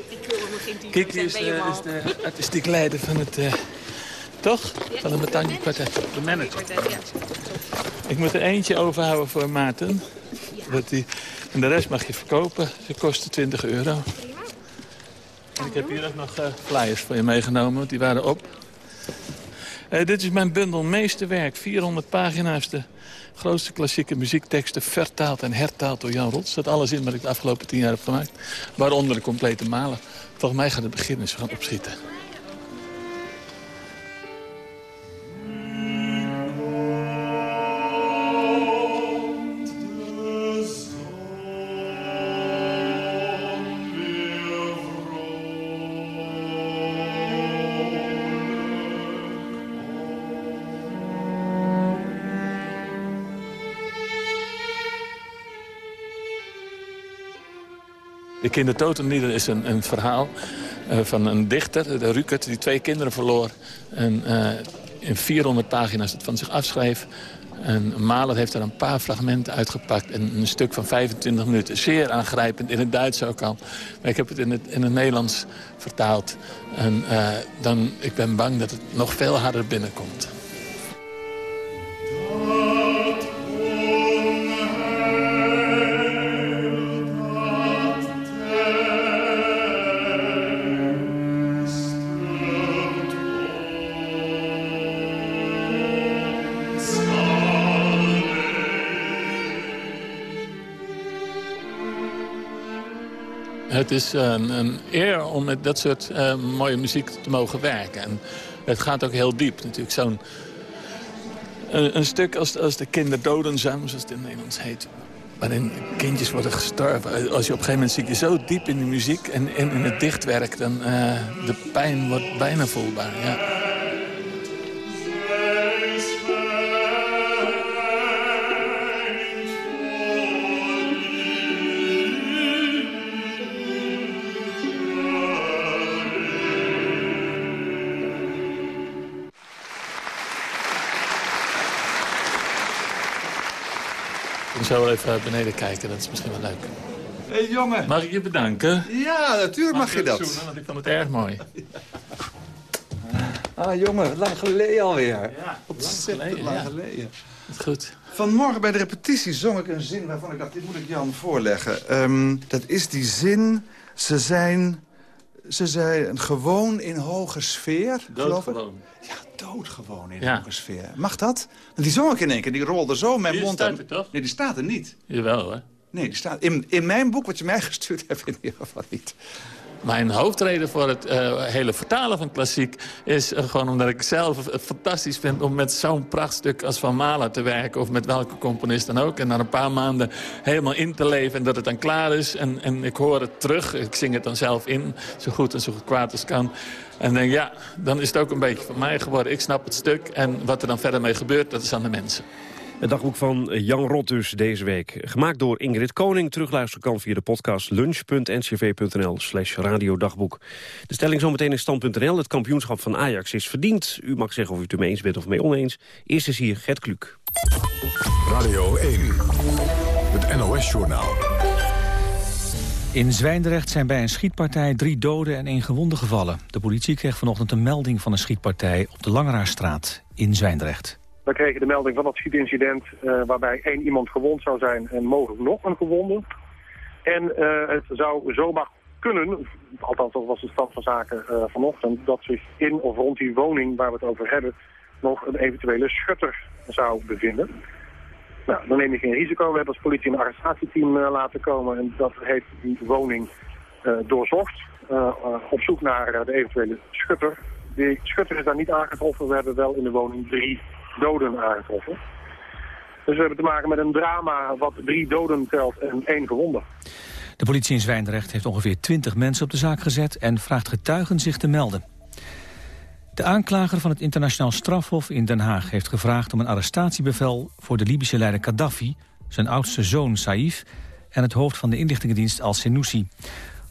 ik wil nog geen 10% Kiki is je is de artistiek leider van het... Uh, toch? Van het Matangi kwartet. De manager. Ik moet er eentje overhouden voor Maarten. Dat die, en de rest mag je verkopen. Ze kosten 20 euro. En ik heb hier ook nog uh, flyers voor je meegenomen, want die waren op. Uh, dit is mijn bundel Meesterwerk. 400 pagina's. De grootste klassieke muziekteksten vertaald en hertaald door Jan Rots. Dat alles in wat ik de afgelopen tien jaar heb gemaakt. Waaronder de complete malen. Volgens mij gaat het beginnen, dus we gaan opschieten. De Kindertotenlieder is een, een verhaal uh, van een dichter, de Rukert, die twee kinderen verloor. En uh, in 400 pagina's het van zich afschreef. En Mahler heeft er een paar fragmenten uitgepakt. En een stuk van 25 minuten. Zeer aangrijpend, in het Duits ook al. Maar ik heb het in het, in het Nederlands vertaald. En uh, dan, ik ben bang dat het nog veel harder binnenkomt. Het is een, een eer om met dat soort uh, mooie muziek te mogen werken. En het gaat ook heel diep natuurlijk. Zo'n een, een, stuk als, als de kinderdodenzang, zoals het in het Nederlands heet. Waarin kindjes worden gestorven. Als je op een gegeven moment zit je zo diep in de muziek en, en in het dichtwerk... dan uh, de pijn wordt bijna voelbaar, ja. Zo wel even beneden kijken. Dat is misschien wel leuk. Hé hey, jongen. Mag ik je bedanken? Ja, natuurlijk mag, je dat. Zoenen, want ik vond het erg mooi. Ah jongen, lang geleden alweer. Ja, Ontzettend lang geleden. Lang geleden. Goed. Vanmorgen bij de repetitie zong ik een zin waarvan ik dacht, dit moet ik Jan voorleggen. Um, dat is die zin, ze zijn, ze zijn gewoon in hoge sfeer. Doodgewoon. Ja, doodgewoon in ja. hoge sfeer. Mag dat? Want die zong ik in één keer, die rolde zo mijn die mond. staat er toch? Nee, die staat er niet. Jawel, hè? Nee, die staat in, in mijn boek, wat je mij gestuurd hebt, in ieder geval niet. Mijn hoofdreden voor het uh, hele vertalen van klassiek is uh, gewoon omdat ik zelf het fantastisch vind om met zo'n prachtstuk als Van Mahler te werken. Of met welke componist dan ook. En na een paar maanden helemaal in te leven en dat het dan klaar is. En, en ik hoor het terug. Ik zing het dan zelf in, zo goed en zo kwaad als kan. En denk ja, dan is het ook een beetje van mij geworden. Ik snap het stuk en wat er dan verder mee gebeurt, dat is aan de mensen. Het dagboek van Jan Rot dus deze week. Gemaakt door Ingrid Koning. Terugluisteren kan via de podcast lunch.ncv.nl slash radiodagboek. De stelling zometeen in stand.nl. Het kampioenschap van Ajax is verdiend. U mag zeggen of u het ermee eens bent of mee oneens. Eerst is hier Gert Kluk. Radio 1. Het NOS-journaal. In Zwijndrecht zijn bij een schietpartij drie doden en één gewonde gevallen. De politie kreeg vanochtend een melding van een schietpartij op de Langeraarstraat in Zwijndrecht. We kregen de melding van dat schietincident uh, waarbij één iemand gewond zou zijn en mogelijk nog een gewonde. En uh, het zou zomaar kunnen, althans dat was de stand van zaken uh, vanochtend, dat zich in of rond die woning waar we het over hebben nog een eventuele schutter zou bevinden. Nou, dan neem je geen risico. We hebben als politie een arrestatieteam laten komen en dat heeft die woning doorzocht. op zoek naar de eventuele schutter. Die schutter is daar niet aangetroffen. We hebben wel in de woning drie doden aangetroffen. Dus we hebben te maken met een drama wat drie doden telt en één gewonde. De politie in Zwijndrecht heeft ongeveer 20 mensen op de zaak gezet... en vraagt getuigen zich te melden. De aanklager van het internationaal strafhof in Den Haag... heeft gevraagd om een arrestatiebevel voor de Libische leider Gaddafi... zijn oudste zoon Saif en het hoofd van de inlichtingendienst Al-Senussi.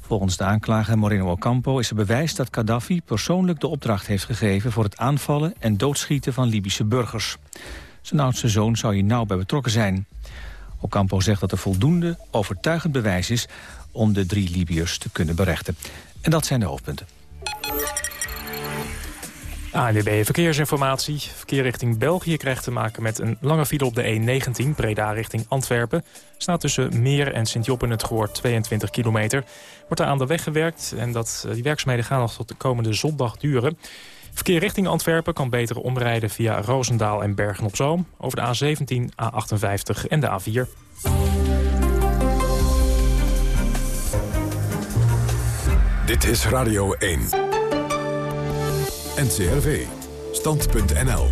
Volgens de aanklager Moreno Ocampo is er bewijs dat Gaddafi persoonlijk de opdracht heeft gegeven voor het aanvallen en doodschieten van Libische burgers. Zijn oudste zoon zou hier nauw bij betrokken zijn. Ocampo zegt dat er voldoende overtuigend bewijs is om de drie Libiërs te kunnen berechten. En dat zijn de hoofdpunten. ANWB Verkeersinformatie. Verkeer richting België krijgt te maken met een lange file op de E19... Breda richting Antwerpen. Staat tussen Meer en Sint-Joppen het Goor 22 kilometer. Wordt daar aan de weg gewerkt en dat, die werkzaamheden gaan nog tot de komende zondag duren. Verkeer richting Antwerpen kan beter omrijden via Roosendaal en Bergen-op-Zoom... over de A17, A58 en de A4. Dit is Radio 1. NCRV. Stand.nl.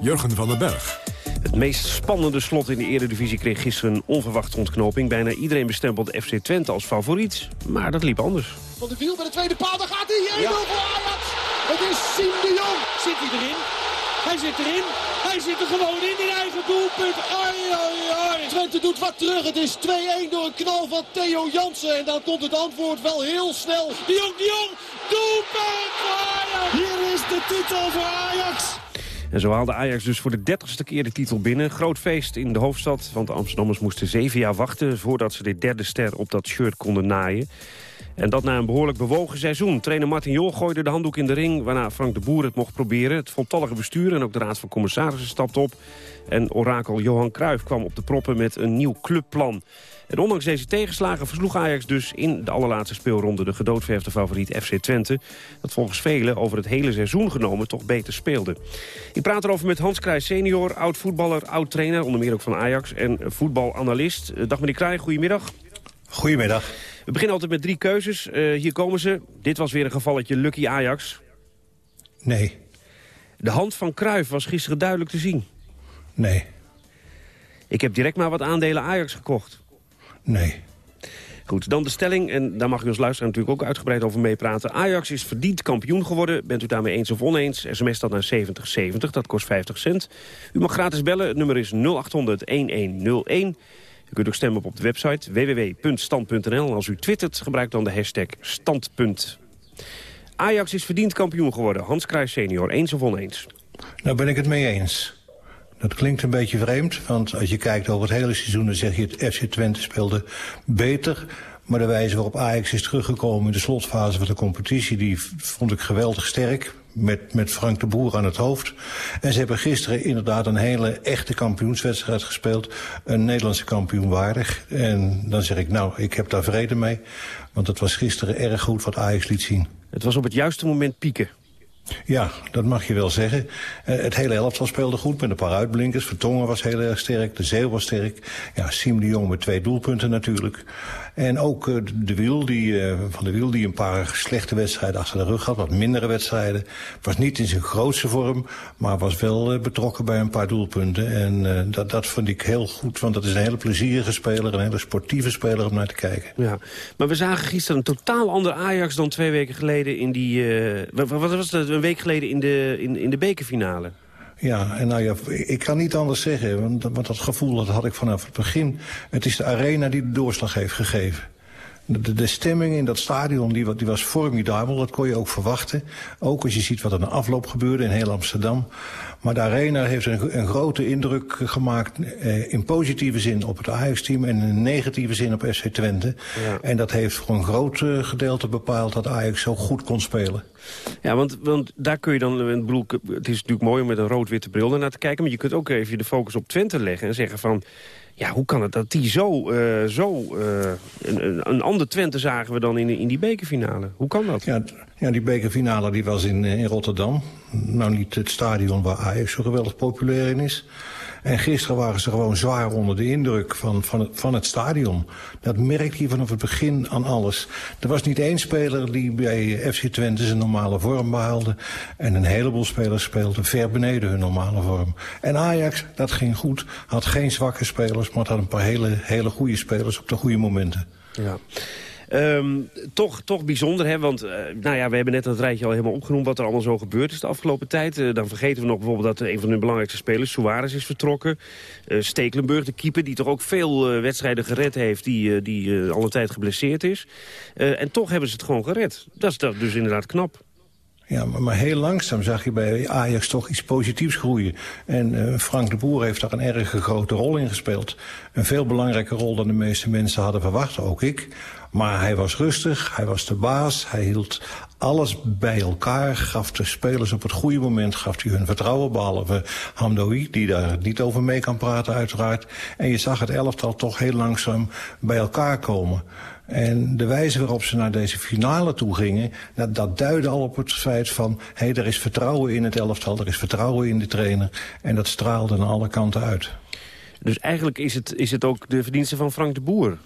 Jurgen van den Berg. Het meest spannende slot in de Eredivisie kreeg gisteren een onverwachte ontknoping. Bijna iedereen bestempelde FC Twente als favoriet, maar dat liep anders. Van de Wiel bij de tweede paal, daar gaat hij. 1-0 voor Ajax. Het is Siem de Jong. Zit hij erin? Hij zit erin. Hij zit er gewoon in in eigen doelpunt. Ai, ai, ai. Twente doet wat terug. Het is 2-1 door een knal van Theo Jansen. En dan komt het antwoord wel heel snel. De Jong, de Jong. Doelpunt voor Ajax. Hier is de titel voor Ajax. En zo haalde Ajax dus voor de dertigste keer de titel binnen. Groot feest in de hoofdstad, want de Amsterdammers moesten zeven jaar wachten... voordat ze de derde ster op dat shirt konden naaien. En dat na een behoorlijk bewogen seizoen. Trainer Martin Jol gooide de handdoek in de ring... waarna Frank de Boer het mocht proberen. Het voltallige bestuur en ook de Raad van Commissarissen stapte op. En orakel Johan Cruijff kwam op de proppen met een nieuw clubplan. En ondanks deze tegenslagen versloeg Ajax dus in de allerlaatste speelronde... de gedoodverfde favoriet FC Twente... dat volgens velen over het hele seizoen genomen toch beter speelde. Ik praat erover met Hans Krij senior, oud-voetballer, oud-trainer... onder meer ook van Ajax en voetbalanalist. Dag meneer Krij, goedemiddag. Goedemiddag. We beginnen altijd met drie keuzes. Uh, hier komen ze. Dit was weer een gevalletje Lucky Ajax. Nee. De hand van Cruijff was gisteren duidelijk te zien. Nee. Ik heb direct maar wat aandelen Ajax gekocht. Nee. Goed, dan de stelling, en daar mag u als luisteraar natuurlijk ook uitgebreid over meepraten. Ajax is verdiend kampioen geworden. Bent u daarmee eens of oneens? SMS dat naar 7070, dat kost 50 cent. U mag gratis bellen, het nummer is 0800-1101. U kunt ook stemmen op de website www.stand.nl. Als u twittert, gebruik dan de hashtag standpunt. Ajax is verdiend kampioen geworden. Hans Kruijs senior, eens of oneens? Nou ben ik het mee eens. Dat klinkt een beetje vreemd, want als je kijkt over het hele seizoen... dan zeg je het FC Twente speelde beter. Maar de wijze waarop Ajax is teruggekomen in de slotfase van de competitie... die vond ik geweldig sterk, met, met Frank de Boer aan het hoofd. En ze hebben gisteren inderdaad een hele echte kampioenswedstrijd gespeeld. Een Nederlandse kampioen waardig. En dan zeg ik, nou, ik heb daar vrede mee. Want het was gisteren erg goed wat Ajax liet zien. Het was op het juiste moment pieken. Ja, dat mag je wel zeggen. Uh, het hele elftal speelde goed met een paar uitblinkers. Vertongen was heel erg sterk, de Zeeuw was sterk. Ja, Siem de Jong met twee doelpunten natuurlijk. En ook uh, de Wiel, die, uh, Van de Wiel die een paar slechte wedstrijden achter de rug had. Wat mindere wedstrijden. Was niet in zijn grootste vorm, maar was wel betrokken bij een paar doelpunten. En dat, dat vond ik heel goed, want dat is een hele plezierige speler. Een hele sportieve speler om naar te kijken. Ja, maar we zagen gisteren een totaal ander Ajax dan twee weken geleden in die... wat was dat? een week geleden in de, in, in de bekerfinale. Ja, en nou ja, ik kan niet anders zeggen, want, want dat gevoel dat had ik vanaf het begin. Het is de arena die de doorslag heeft gegeven. De, de, stemming in dat stadion die, die, was formidabel, dat kon je ook verwachten. Ook als je ziet wat er na afloop gebeurde in heel Amsterdam. Maar de Arena heeft een, een grote indruk gemaakt eh, in positieve zin op het Ajax-team... en in negatieve zin op SC Twente. Ja. En dat heeft voor een groot uh, gedeelte bepaald dat Ajax zo goed kon spelen. Ja, want, want daar kun je dan... Ik bedoel, het is natuurlijk mooi om met een rood-witte bril naar te kijken... maar je kunt ook even de focus op Twente leggen en zeggen van... Ja, hoe kan het dat die zo... Uh, zo uh, een, een ander Twente zagen we dan in, in die bekerfinale? Hoe kan dat? Ja, ja die bekerfinale die was in, in Rotterdam. Nou niet het stadion waar Ajax zo geweldig populair in is. En gisteren waren ze gewoon zwaar onder de indruk van, van, het, van het stadion. Dat merkte je vanaf het begin aan alles. Er was niet één speler die bij FC Twente zijn normale vorm behaalde. En een heleboel spelers speelden ver beneden hun normale vorm. En Ajax, dat ging goed. Had geen zwakke spelers, maar had een paar hele, hele goede spelers op de goede momenten. Ja. Um, toch, toch bijzonder, hè? want uh, nou ja, we hebben net het rijtje al helemaal opgenoemd... wat er allemaal zo gebeurd is de afgelopen tijd. Uh, dan vergeten we nog bijvoorbeeld dat een van hun belangrijkste spelers... Suarez is vertrokken. Uh, Stekelenburg, de keeper, die toch ook veel wedstrijden gered heeft... die, die al een tijd geblesseerd is. en toch hebben ze het gewoon gered. Dat is dat dus inderdaad knap. Ja, maar, heel langzaam zag je bij Ajax toch iets positiefs groeien. En Frank de Boer heeft daar een erg grote rol in gespeeld. Een veel belangrijke rol dan de meeste mensen hadden verwacht, ook ik. Maar hij was rustig, hij was de baas, hij hield alles bij elkaar, gaf de spelers op het goede moment, gaf hij hun vertrouwen, behalve Hamdoui, die daar niet over mee kan praten uiteraard. En je zag het elftal toch heel langzaam bij elkaar komen. En de wijze waarop ze naar deze finale toe gingen, dat, dat duidde al op het feit van... hé, hey, er is vertrouwen in het elftal, er is vertrouwen in de trainer. En dat straalde aan alle kanten uit. Dus eigenlijk is het, is het ook de verdienste van Frank de Boer?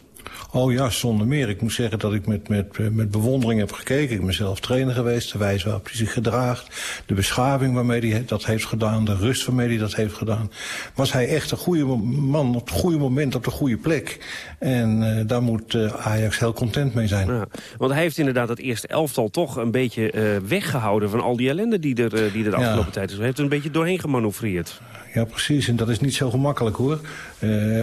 Oh ja, zonder meer. Ik moet zeggen dat ik met, met, met bewondering heb gekeken. Ik ben zelf trainer geweest, de wijze waarop hij zich gedraagt. De beschaving waarmee hij dat heeft gedaan, de rust waarmee hij dat heeft gedaan. Was hij echt een goede man op het goede moment op de goede plek. En uh, daar moet uh, Ajax heel content mee zijn. Ja, want hij heeft inderdaad het eerste elftal toch een beetje uh, weggehouden van al die ellende die er, die er de afgelopen ja. tijd is. Hij heeft er een beetje doorheen gemanoeuvreerd. ja, precies. En dat is niet zo gemakkelijk, hoor.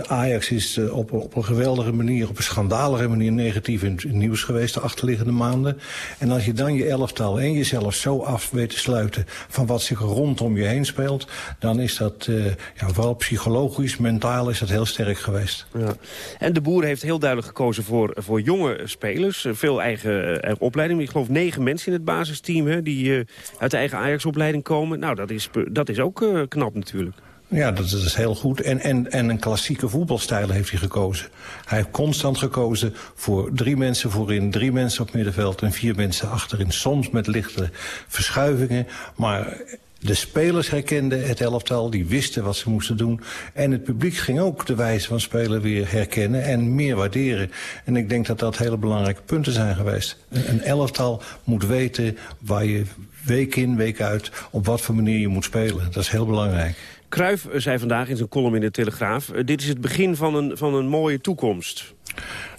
Ajax is op, op een geweldige manier, op een schandalige manier... negatief in het nieuws geweest de achterliggende maanden. En als je dan je elftal en jezelf zo af weet te sluiten... van wat zich rondom je heen speelt... dan is dat uh, ja, vooral psychologisch, mentaal is dat heel sterk geweest. Ja. En de Boer heeft heel duidelijk gekozen voor, voor jonge spelers. Veel eigen, eigen opleiding. Ik geloof negen mensen in het basisteam hè, die uit de eigen Ajax-opleiding komen. Nou, dat is, dat is ook knap natuurlijk. Ja, dat is heel goed. En, en, en een klassieke voetbalstijl heeft hij gekozen. Hij heeft constant gekozen voor drie mensen voorin, drie mensen op middenveld en vier mensen achterin. Soms met lichte verschuivingen, maar de spelers herkenden het elftal, die wisten wat ze moesten doen. En het publiek ging ook de wijze van spelen weer herkennen en meer waarderen. En ik denk dat dat hele belangrijke punten zijn geweest. Een elftal moet weten waar je week in, week uit, op wat voor manier je moet spelen. Dat is heel belangrijk. Cruijff zei vandaag in zijn column in de Telegraaf... Uh, dit is het begin van een, van een mooie toekomst.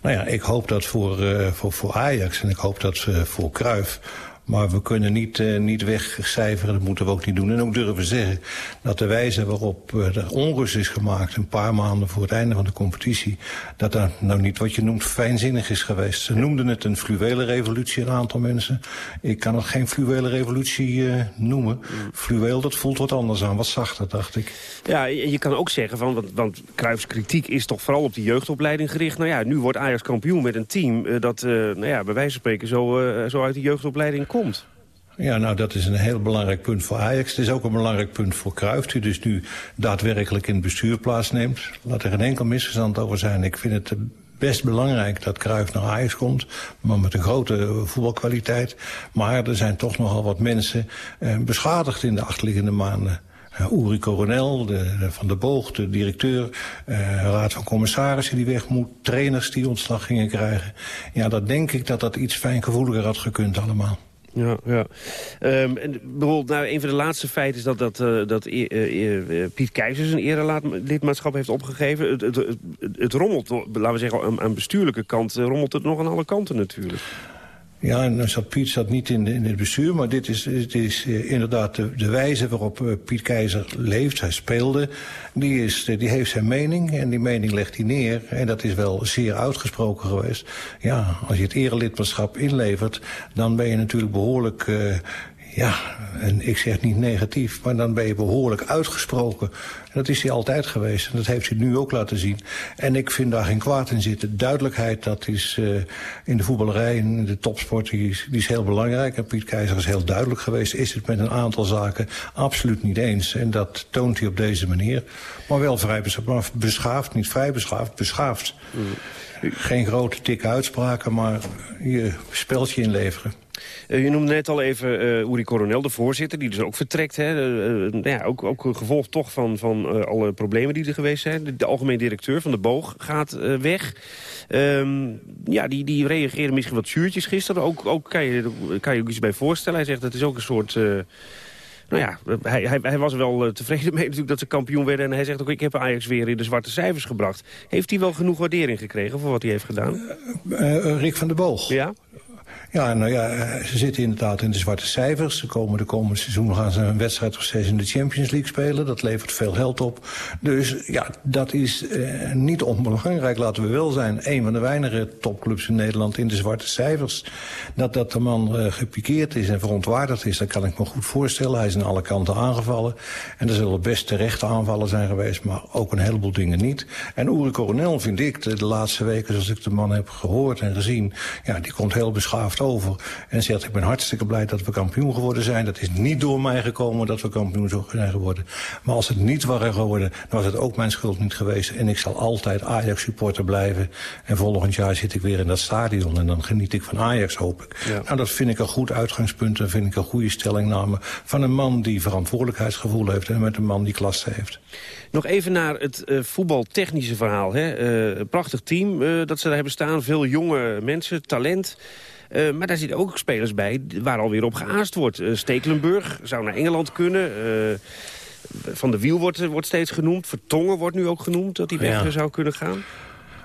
Nou ja, ik hoop dat voor, uh, voor, voor Ajax en ik hoop dat voor Cruijff... Maar we kunnen niet, uh, niet wegcijferen, dat moeten we ook niet doen. En ook durven zeggen dat de wijze waarop uh, er onrust is gemaakt... een paar maanden voor het einde van de competitie... dat dat nou niet wat je noemt fijnzinnig is geweest. Ze noemden het een fluwele revolutie, een aantal mensen. Ik kan het geen fluwele revolutie uh, noemen. Mm. Fluweel, dat voelt wat anders aan, wat zachter, dacht ik. Ja, je kan ook zeggen, van, want, want Cruijffs kritiek is toch vooral op die jeugdopleiding gericht. Nou ja, nu wordt Ajax kampioen met een team... dat nou ja, bij wijze van spreken zo, zo uit die jeugdopleiding komt komt. Ja, nou dat is een heel belangrijk punt voor Ajax. Het is ook een belangrijk punt voor Cruijff, die dus nu daadwerkelijk in het bestuur plaatsneemt. Laat er geen enkel misverstand over zijn. Ik vind het best belangrijk dat Cruijff naar Ajax komt, maar met een grote voetbalkwaliteit. Maar er zijn toch nogal wat mensen eh, beschadigd in de achterliggende maanden. Uh, Uri Coronel, de, de, Van de Boog, de directeur, uh, raad van commissarissen die weg moet, trainers die ontslag gingen krijgen. Ja, dat denk ik dat dat iets fijngevoeliger had gekund allemaal. Ja, ja. Um, en bijvoorbeeld, nou, een van de laatste feiten is dat, dat, uh, dat uh, Piet Keizer zijn erelidmaatschap heeft opgegeven. Het, het, het, het, rommelt, laten we zeggen, aan, aan bestuurlijke kant rommelt het nog aan alle kanten natuurlijk. Ja, en dan zat Piet zat niet in, in het bestuur, maar dit is, dit is uh, inderdaad de, wijze waarop uh, Piet Keizer leeft. Hij speelde, die, is, uh, die heeft zijn mening en die mening legt hij neer. En dat is wel zeer uitgesproken geweest. Ja, als je het erelidmaatschap inlevert, dan ben je natuurlijk behoorlijk ja, en ik zeg niet negatief, maar dan ben je behoorlijk uitgesproken. En dat is hij altijd geweest en dat heeft hij nu ook laten zien. En ik vind daar geen kwaad in zitten. Duidelijkheid, dat is uh, in de voetballerij, in de topsport, die is, die is heel belangrijk. En Piet Keizer is heel duidelijk geweest, is het met een aantal zaken absoluut niet eens. En dat toont hij op deze manier. Maar wel vrij beschaafd, niet vrij beschaafd, beschaafd. Mm. Geen grote, dikke uitspraken, maar je speeltje inleveren. Uh, je noemde net al even uh, Uri Coronel, de voorzitter, die dus ook vertrekt. Hè? Uh, ja, ook, ook gevolg toch van, van alle problemen die er geweest zijn. De, de algemeen directeur van de Boog gaat weg. Um, ja, die, die reageerde misschien wat zuurtjes gisteren. Ook, ook kan, je, kan je ook iets bij voorstellen. Hij zegt dat is ook een soort... Nou ja, hij, hij, hij, was er wel tevreden mee natuurlijk dat ze kampioen werden. En hij zegt ook, ik heb Ajax weer in de zwarte cijfers gebracht. Heeft hij wel genoeg waardering gekregen voor wat hij heeft gedaan? Rick van der Boog. Ja? Ja, nou ja, eh, ze zitten inderdaad in de zwarte cijfers. Ze komen de komende seizoen gaan ze een wedstrijd nog steeds in de Champions League spelen. Dat levert veel geld op. Dus ja, dat is eh, niet onbelangrijk, laten we wel zijn. Een van de weinige topclubs in Nederland in de zwarte cijfers. Dat dat de man uh, gepikeerd is en verontwaardigd is, dat kan ik me goed voorstellen. Hij is aan alle kanten aangevallen. En er zullen best terechte aanvallen zijn geweest, maar ook een heleboel dingen niet. En Uri Coronel vind ik de, de laatste weken, zoals ik de man heb gehoord en gezien... ja, die komt heel beschaafd over. En zegt, ik ben hartstikke blij dat we kampioen geworden zijn. Dat is niet door mij gekomen dat we kampioen zijn geworden. Maar als het niet waren geworden, dan was het ook mijn schuld niet geweest. En ik zal altijd Ajax-supporter blijven. En volgend jaar zit ik weer in dat stadion. En dan geniet ik van Ajax, hoop ik. Ja. Nou, dat vind ik een goed uitgangspunt. En vind ik een goede stellingname van een man die verantwoordelijkheidsgevoel heeft. En met een man die klasse heeft. Nog even naar het uh, voetbaltechnische verhaal. Hè? Uh, prachtig team uh, dat ze daar hebben staan. Veel jonge mensen, talent. Uh, maar daar zitten ook spelers bij waar alweer op geaast wordt. Uh, Stekelenburg zou naar Engeland kunnen. Uh, van de Wiel wordt, wordt steeds genoemd. Vertongen wordt nu ook genoemd dat hij weg ja. zou kunnen gaan.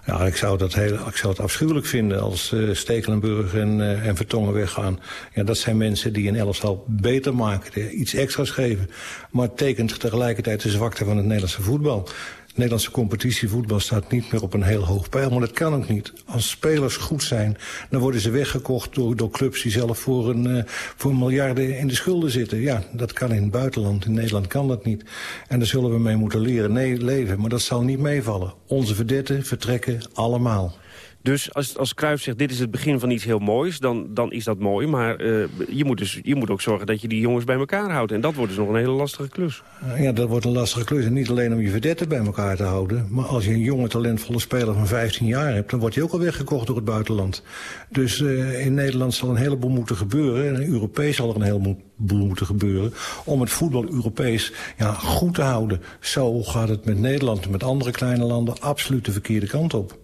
Ja, ik zou, dat heel, ik zou het afschuwelijk vinden als uh, Stekelenburg en, uh, en Vertongen weggaan. Ja, dat zijn mensen die een elftal beter maken, iets extra's geven. Maar het tekent tegelijkertijd de zwakte van het Nederlandse voetbal. Nederlandse competitievoetbal staat niet meer op een heel hoog pijl. Maar dat kan ook niet. Als spelers goed zijn, dan worden ze weggekocht door, clubs die zelf voor, een, uh, voor miljarden in de schulden zitten. Ja, dat kan in het buitenland. In Nederland kan dat niet. En daar zullen we mee moeten leren nee, leven. Maar dat zal niet meevallen. Onze verdetten vertrekken allemaal. Dus als, als Cruijff zegt, dit is het begin van iets heel moois, dan, dan is dat mooi. Maar uh, je, moet dus, je moet ook zorgen dat je die jongens bij elkaar houdt. En dat wordt dus nog een hele lastige klus. Ja, dat wordt een lastige klus. En niet alleen om je verdetten bij elkaar te houden. Maar als je een jonge, talentvolle speler van 15 jaar hebt... dan wordt hij ook al weggekocht door het buitenland. Dus uh, in Nederland zal een heleboel moeten gebeuren. En Europees zal er een heleboel moeten gebeuren... om het voetbal Europees ja, goed te houden. Zo gaat het met Nederland en met andere kleine landen absoluut de verkeerde kant op.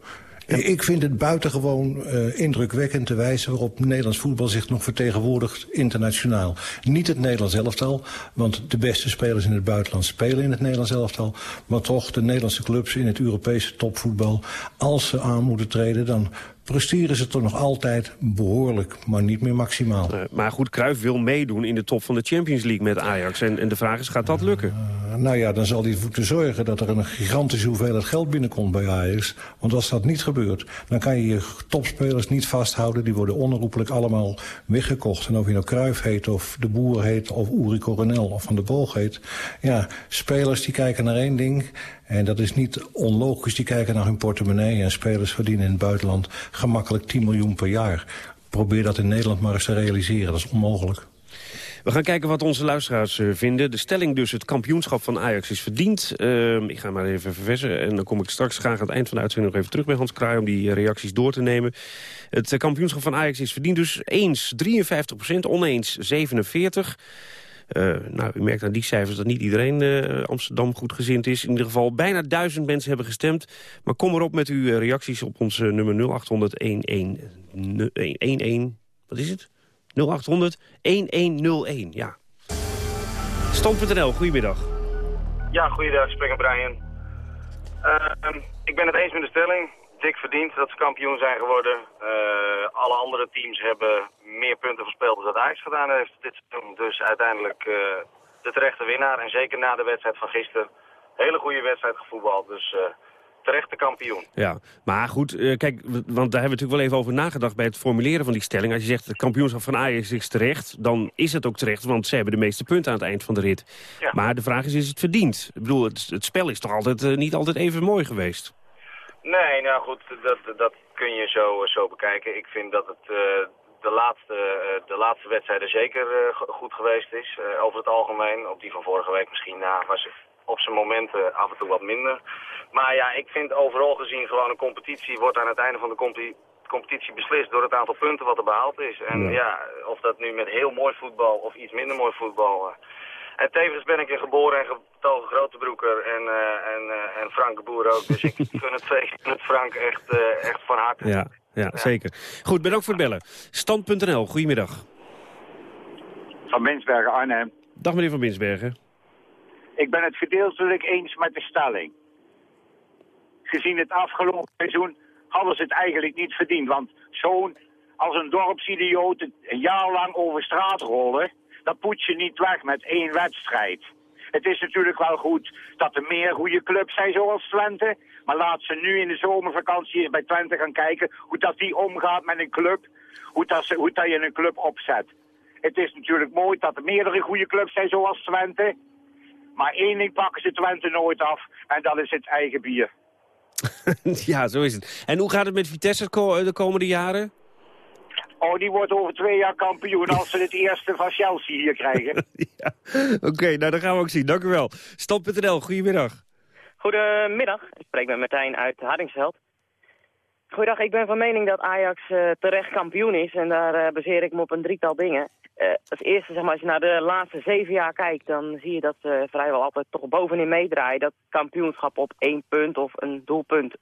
Ik vind het buitengewoon uh, indrukwekkend de wijze waarop Nederlands voetbal zich nog vertegenwoordigt internationaal. Niet het Nederlands elftal, want de beste spelers in het buitenland spelen in het Nederlands elftal. Maar toch de Nederlandse clubs in het Europese topvoetbal, als ze aan moeten treden, dan presteren ze toch nog altijd behoorlijk, maar niet meer maximaal. Uh, maar goed, Cruijff wil meedoen in de top van de Champions League met Ajax. En, en de vraag is, gaat dat lukken? Uh, nou ja, dan zal hij ervoor zorgen dat er een gigantische hoeveelheid geld binnenkomt bij Ajax. Want als dat niet gebeurt, dan kan je je topspelers niet vasthouden. Die worden onherroepelijk allemaal weggekocht. En of je nou Cruijff heet, of De Boer heet, of Uri Coronel, of Van de Boog heet. Ja, spelers die kijken naar één ding... En dat is niet onlogisch. Die kijken naar hun portemonnee en spelers verdienen in het buitenland gemakkelijk 10 miljoen per jaar. Probeer dat in Nederland maar eens te realiseren. Dat is onmogelijk. We gaan kijken wat onze luisteraars uh, vinden. De stelling dus, het kampioenschap van Ajax is verdiend. Uh, ik ga maar even verversen en dan kom ik straks graag aan het eind van de uitzending nog even terug bij Hans Kraai om die uh, reacties door te nemen. Het kampioenschap van Ajax is verdiend dus eens 53% oneens 47 uh, nou, u merkt aan die cijfers dat niet iedereen uh, Amsterdam goed gezind is. In ieder geval bijna duizend mensen hebben gestemd. Maar kom erop met uw reacties op ons nummer 0800 11, Wat is het? 0800 1101, ja. Stand.nl, goedemiddag. Ja, goeiedag, spreek Brian. Uh, ik ben het eens met de stelling dik verdiend dat ze kampioen zijn geworden. Uh, alle andere teams hebben meer punten verspeeld dan dat Ajax gedaan heeft dit seizoen. Dus uiteindelijk uh, de terechte winnaar. En zeker na de wedstrijd van gisteren. Hele goede wedstrijd gevoetbald. Dus uh, terechte kampioen. Ja, maar goed, kijk, want daar hebben we natuurlijk wel even over nagedacht bij het formuleren van die stelling. Als je zegt het kampioenschap van Ajax is terecht, dan is het ook terecht, want ze hebben de meeste punten aan het eind van de rit. Ja. Maar de vraag is, is het verdiend? Ik bedoel, het, het spel is toch altijd niet altijd even mooi geweest? Nee, nou goed, dat, dat kun je zo, zo bekijken. Ik vind dat het uh, de, laatste, uh, de laatste wedstrijden zeker uh, goed geweest is. over het algemeen, op die van vorige week misschien na, was het op zijn momenten af en toe wat minder. Maar ja, ik vind overal gezien gewoon een competitie wordt aan het einde van de competitie competitie beslist door het aantal punten wat er behaald is. En ja, ja of dat nu met heel mooi voetbal of iets minder mooi voetbal en tevens ben ik in geboren en getogen Grotebroeker en, uh, en, uh, en Frank de Boer ook. Dus ik <laughs> gun het, het Frank echt, uh, echt van harte. Ja, ja, ja, zeker. Goed, bedankt voor het bellen. Stand.nl, goedemiddag. Van Binsbergen, Arnhem. Dag meneer Van Binsbergen. Ik ben het gedeeltelijk eens met de stelling. Gezien het afgelopen seizoen hadden ze het eigenlijk niet verdiend. Want zo'n, als een dorpsidioot een jaar lang over straat rollen dat poets je niet weg met één wedstrijd. Het is natuurlijk wel goed dat er meer goede clubs zijn zoals Twente. Maar laat ze nu in de zomervakantie bij Twente gaan kijken hoe dat die omgaat met een club. Hoe dat, hoe dat je een club opzet. Het is natuurlijk mooi dat er meerdere goede clubs zijn zoals Twente. Maar één ding pakken ze Twente nooit af. En dat is het eigen bier. <laughs> ja, zo is het. En hoe gaat het met Vitesse de komende jaren? Oh, die wordt over twee jaar kampioen als ze het eerste van Chelsea hier krijgen. <laughs> ja. Oké, okay, nou dat gaan we ook zien. Dank u wel. Stand.nl, goedemiddag. Goedemiddag, ik spreek met Martijn uit Hardingsveld. Goedendag, ik ben van mening dat Ajax uh, terecht kampioen is en daar uh, baseer ik me op een drietal dingen. Uh, als eerste, zeg maar, als je naar de laatste zeven jaar kijkt, dan zie je dat ze vrijwel altijd toch bovenin meedraaien. Dat kampioenschap op één punt of een doelpunt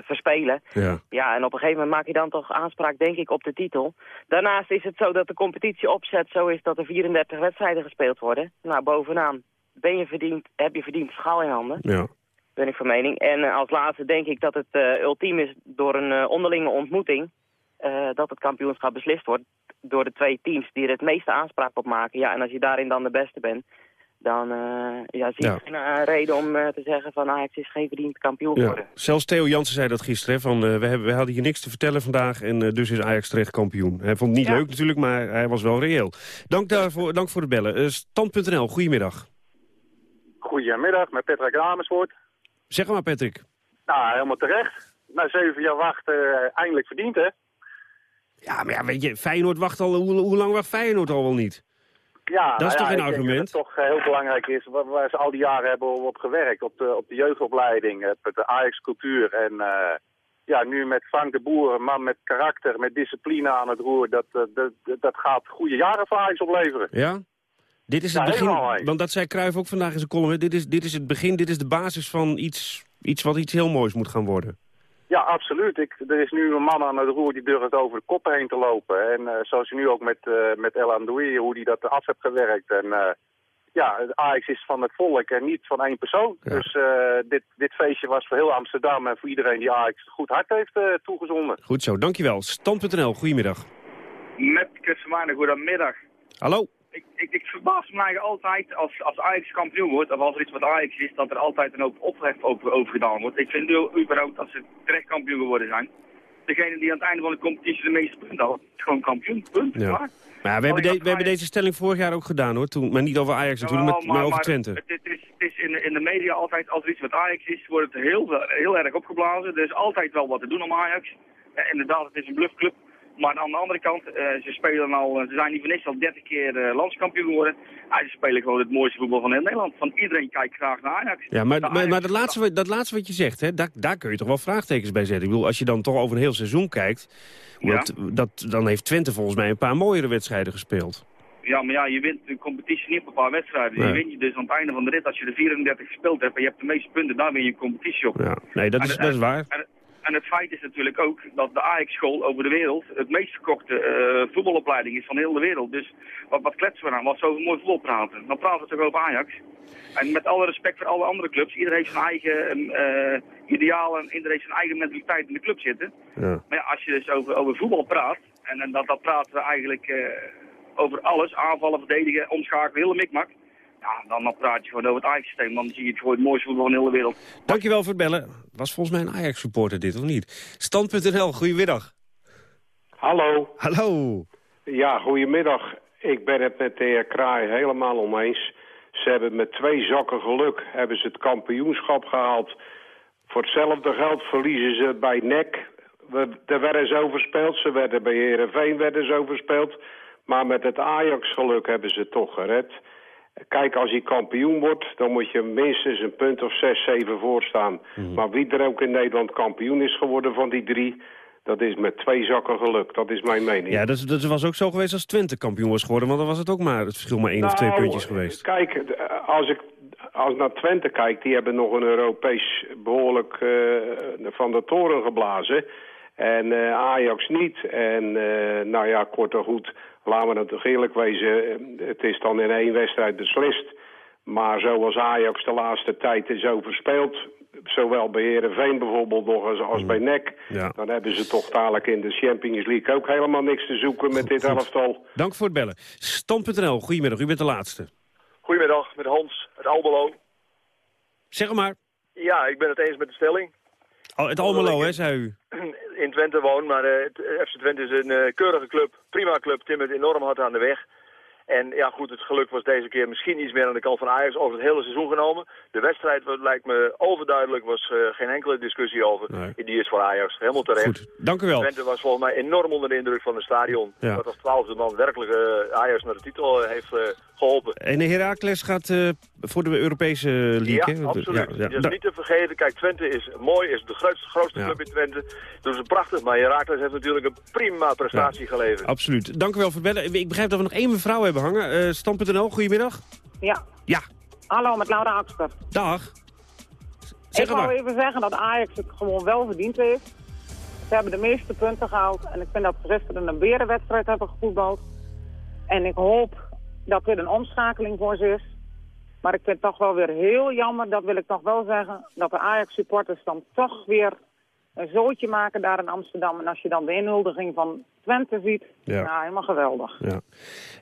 verspelen. Ja. ja, en op een gegeven moment maak je dan toch aanspraak, denk ik, op de titel. Daarnaast is het zo dat de competitie opzet zo is dat er 34 wedstrijden gespeeld worden. Nou, bovenaan ben je verdiend, heb je verdiend schaal in handen. Ja. Ben ik van mening. En eh, als laatste denk ik dat het uh, ultiem is door een uh, onderlinge ontmoeting... dat het kampioenschap beslist wordt door de twee teams die er het meeste aanspraak op maken. Ja, en als je daarin dan de beste bent, dan ja, zie ik ja. geen reden om te zeggen van Ajax is geen verdiend kampioen geworden. Ja. Zelfs Theo Jansen zei dat gisteren, van we, hebben, we hadden hier niks te vertellen vandaag en dus is Ajax terecht kampioen. Hij vond het niet leuk natuurlijk, maar hij was wel reëel. Dank, daarvoor, dank voor het bellen. Stand.nl, goedemiddag. Goedemiddag, met Patrick Amersfoort. Zeg maar, Patrick. Nou, helemaal terecht. Na zeven jaar wachten, uh, eindelijk verdiend, hè? Ja, maar ja, weet je, Feyenoord wacht al... Hoe, hoe lang wacht Feyenoord al wel niet? Ja, dat is nou toch ja, geen argument? Dat het toch heel belangrijk is, waar, waar, ze al die jaren hebben op gewerkt. Op de, op de jeugdopleiding, op de Ajax-cultuur. En uh, ja, nu met Frank de Boer, een man met karakter, met discipline aan het roer. Dat, dat, dat gaat goede jaren voor Ajax opleveren. Ja? Dit is het Ja, begin, want dat zei Cruijff ook vandaag in zijn column. Dit is, dit is het begin, dit is de basis van iets, iets wat iets heel moois moet gaan worden. Ja, absoluut. Ik, er is nu een man aan het roer die durft over de koppen heen te lopen. En uh, zoals je nu ook met, uh, met El Andoui, hoe die dat af heeft gewerkt. En uh, ja, Ajax is van het volk en niet van één persoon. Dus dit, dit feestje was voor heel Amsterdam en voor iedereen die Ajax goed hart heeft toegezonden. Goed zo, dankjewel. Stand.nl, goedemiddag. Met Chris Vermaarden, goedemiddag. Hallo. Ik, ik, ik verbaas me eigenlijk altijd als, als Ajax kampioen wordt, of als er iets wat Ajax is, dat er altijd een hoop ophef over, over gedaan wordt. Ik vind nu überhaupt dat ze terecht kampioen geworden zijn. Degene die aan het einde van de competitie de meeste punten had, is gewoon kampioen. Punt. Ja. Maar ja, we, hebben, de- we hebben deze stelling vorig jaar ook gedaan hoor. Toen, maar niet over Ajax natuurlijk, maar, maar over Twente. Het, het is, het is in, de, in de media altijd, als er iets met Ajax is, wordt het heel, heel erg opgeblazen. Er is altijd wel wat te doen om Ajax. Ja, inderdaad, het is een bluffclub. Maar aan de andere kant, eh, ze spelen al, ze zijn niet niks al 30 keer eh, landskampioen geworden. Ja, ze spelen gewoon het mooiste voetbal van heel Nederland. Van iedereen kijkt graag naar Ajax. Ja, maar, maar, dat, laatste, wat- dat laatste wat je zegt, hè, daar, daar kun je toch wel vraagtekens bij zetten. Ik bedoel, als je dan toch over een heel seizoen kijkt... Ja. Dat, dat, dan heeft Twente volgens mij een paar mooiere wedstrijden gespeeld. Ja, maar ja, je wint de competitie niet op een paar wedstrijden. Nee. Je wint je dus aan het einde van de rit, als je de 34 gespeeld hebt en je hebt de meeste punten, daar win je een competitie op. Ja. Nee, dat is, dat is waar. En, en het feit is natuurlijk ook dat de Ajax-school over de wereld het meest verkochte eh, voetbalopleiding is van heel de wereld. Dus wat, wat kletsen we nou? Wat zo mooi voetbal praten? Dan praten we toch over Ajax. En met alle respect voor alle andere clubs, iedereen heeft zijn eigen eh ideaal en iedereen heeft zijn eigen mentaliteit in de club zitten. Ja. Maar ja, als je dus over, over voetbal praat, en, en dat, dat praten we eigenlijk eh, over alles, aanvallen, verdedigen, omschakelen, hele mikmak. Ja, dan, dan praat je gewoon over het Ajax-systeem, dan zie je het gewoon het mooiste voetbal van heel de wereld. Dankjewel voor het bellen. Was volgens mij een Ajax-supporter dit, of niet? Stand.nl, goedemiddag. Hallo. Hallo. Ja, goedemiddag. Ik ben het met de heer Kraai helemaal oneens. Ze hebben met twee zakken geluk hebben ze het kampioenschap gehaald. Voor hetzelfde geld verliezen ze bij NEC. We, er werden ze overspeeld. Ze werden bij Herenveen werden ze overspeeld. Maar met het Ajax-geluk hebben ze het toch gered. Kijk, als hij kampioen wordt, dan moet je minstens een punt of zes, zeven voor staan. Maar wie er ook in Nederland kampioen is geworden van die drie... dat is met twee zakken geluk. Dat is mijn mening. Ja, dat, dat was ook zo geweest als Twente kampioen was geworden. Want dan was het ook maar het verschil maar één of twee Nou, puntjes geweest. Kijk, als ik als naar Twente kijk, die hebben nog een Europees behoorlijk eh, van de toren geblazen. En eh, Ajax niet. En eh, nou ja, kort en goed, laten we het toch eerlijk wezen. eh, Het is dan in één wedstrijd beslist. Maar zoals Ajax de laatste tijd is overspeeld... zowel bij Heerenveen bijvoorbeeld nog als, als bij NEC... Ja. dan hebben ze toch dadelijk in de Champions League ook helemaal niks te zoeken met dit elftal. Dank voor het bellen. Stand.nl, goedemiddag, u bent de laatste. Goedemiddag, met Hans uit Almelo. Zeg maar. Ja, ik ben het eens met de stelling. Oh, het Almelo, hè, zei u. <clears throat> In Twente woon, maar eh, FC Twente is een eh, keurige club. Prima club, timmert enorm hard aan de weg. En ja goed, het geluk was deze keer misschien iets meer aan de kant van Ajax over het hele seizoen genomen. De wedstrijd wat lijkt me overduidelijk, was eh, geen enkele discussie over. Die is voor Ajax helemaal terecht. Goed, dank u wel. Twente was volgens mij enorm onder de indruk van het stadion. Ja. Dat als twaalfde man werkelijk eh, Ajax naar de titel eh, heeft eh, geholpen. En de Heracles gaat voor de Europese League, hè? Ja, absoluut. Ja, ja. Dat is niet te vergeten. Kijk, Twente is mooi, is de grootste, club in Twente. Doen ze prachtig, maar Herakles heeft natuurlijk een prima prestatie geleverd. Absoluut. Dank u wel voor het bellen. Ik begrijp dat we nog één mevrouw hebben hangen. Eh Stand.nl, goedemiddag. Ja. Ja. Hallo, met Laura Akster. Dag. Zeg ik wou even zeggen dat Ajax het gewoon wel verdiend heeft. Ze hebben de meeste punten gehaald. En ik vind dat ze gisteren een berenwedstrijd hebben gevoetbald. En ik hoop dat dit een omschakeling voor ze is. Maar ik vind het toch wel weer heel jammer, dat wil ik toch wel zeggen... dat de Ajax-supporters dan toch weer een zootje maken daar in Amsterdam. En als je dan de inhuldiging van Twente ziet, Ja. nou, helemaal geweldig. Ja.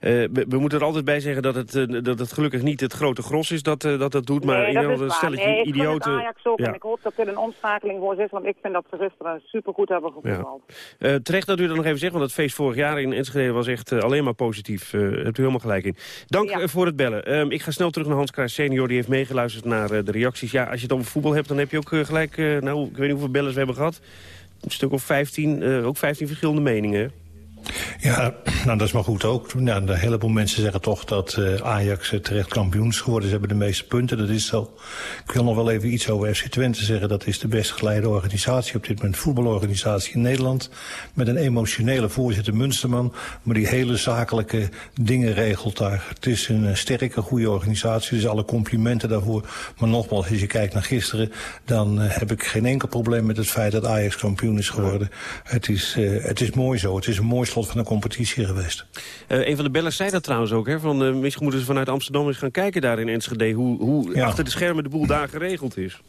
Eh, we, we moeten er altijd bij zeggen dat het, eh, dat het gelukkig niet het grote gros is dat eh, dat, dat doet. Maar nee, in dat geval een waar. stelletje Nee, idioten. Ajax ook Ja. en ik hoop dat dit een omschakeling voor is, want ik vind dat ze gisteren supergoed hebben Ja. gevoetbald. Eh, terecht dat u dat nog even zegt, want het feest vorig jaar in Enschede was echt alleen maar positief. Hebt u helemaal gelijk in. Dank voor het bellen. Ehm, ik ga snel terug naar Hans Kruijs senior, die heeft meegeluisterd naar de reacties. Ja, als je het over voetbal hebt, dan heb je ook gelijk, nou, ik weet niet hoeveel bellers we hebben Een stuk of 15, eh, ook 15 verschillende meningen. Ja, <clears throat> nou dat is maar goed ook. Nou, een heleboel mensen zeggen toch dat eh, Ajax eh, terecht kampioen is geworden. Ze hebben de meeste punten, dat is zo. Ik wil nog wel even iets over FC Twente zeggen. Dat is de best geleide organisatie op dit moment, voetbalorganisatie in Nederland. Met een emotionele voorzitter Munsterman, maar die hele zakelijke dingen regelt daar. Het is een eh, sterke, goede organisatie, dus alle complimenten daarvoor. Maar nogmaals, als je kijkt naar gisteren, dan heb ik geen enkel probleem met het feit dat Ajax kampioen is geworden. Het, is, het is mooi zo, het is een mooi slot van de competitie geweest. Eh, een van de bellers zei dat trouwens ook. Hè, van, eh, misschien moeten ze vanuit Amsterdam eens gaan kijken daar in Enschede... hoe, hoe Ja. achter de schermen de boel daar geregeld is.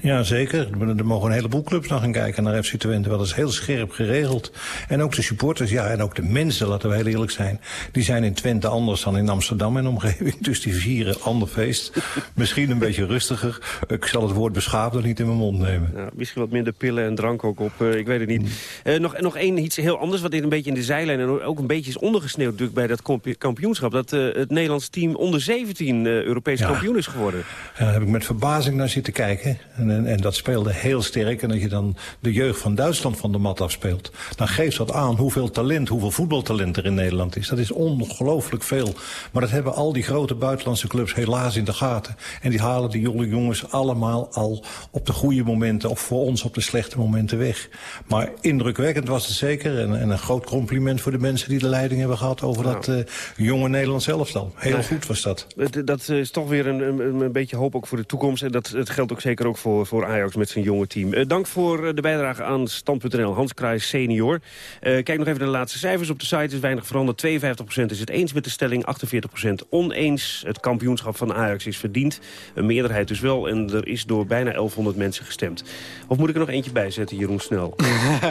Ja, zeker. Er mogen een heleboel clubs naar gaan kijken naar FC Twente. Dat is heel scherp geregeld. En ook de supporters, ja, en ook de mensen, laten we heel eerlijk zijn. Die zijn in Twente anders dan in Amsterdam en omgeving. <laughs> Dus die vieren ander feest. Misschien een beetje rustiger. Ik zal het woord beschaafder niet in mijn mond nemen. Ja, misschien wat minder pillen en drank ook op, eh, ik weet het niet. Eh, nog, nog één iets heel anders, wat dit een beetje in de zijlijn... en ook een beetje is ondergesneeuwd natuurlijk bij dat kamp- kampioenschap... dat eh, het Nederlands team onder 17 eh, Europees Ja. kampioen is geworden. Ja, daar heb ik met verbazing naar zitten kijken. En, en, en dat speelde heel sterk. En als je dan de jeugd van Duitsland van de mat afspeelt... dan geeft dat aan hoeveel talent, hoeveel voetbaltalent er in Nederland is. Dat is ongelooflijk veel. Maar dat hebben al die grote buitenlandse clubs helaas in de gaten. En die halen die jonge jongens allemaal al op de goede momenten... of voor ons op de slechte momenten weg. Maar indrukwekkend was het zeker. En, en een groot compliment voor de mensen die de leiding hebben gehad... over dat eh, jonge Nederlands elftal. Heel goed was dat. Dat is toch weer een, een, een beetje hoop ook voor de toekomst. En dat, het geldt ook zeker ook voor, voor Ajax met zijn jonge team. Eh, dank voor eh, de bijdrage aan Stand.nl. Hans Kruijs senior. Eh, kijk nog even naar de laatste cijfers op de site. is weinig veranderd. 52% is het eens met de stelling. 48% oneens. Het kampioenschap van Ajax is verdiend. Een meerderheid dus wel. En er is door bijna 1100 mensen gestemd. Of moet ik er nog eentje bij zetten, Jeroen Snel?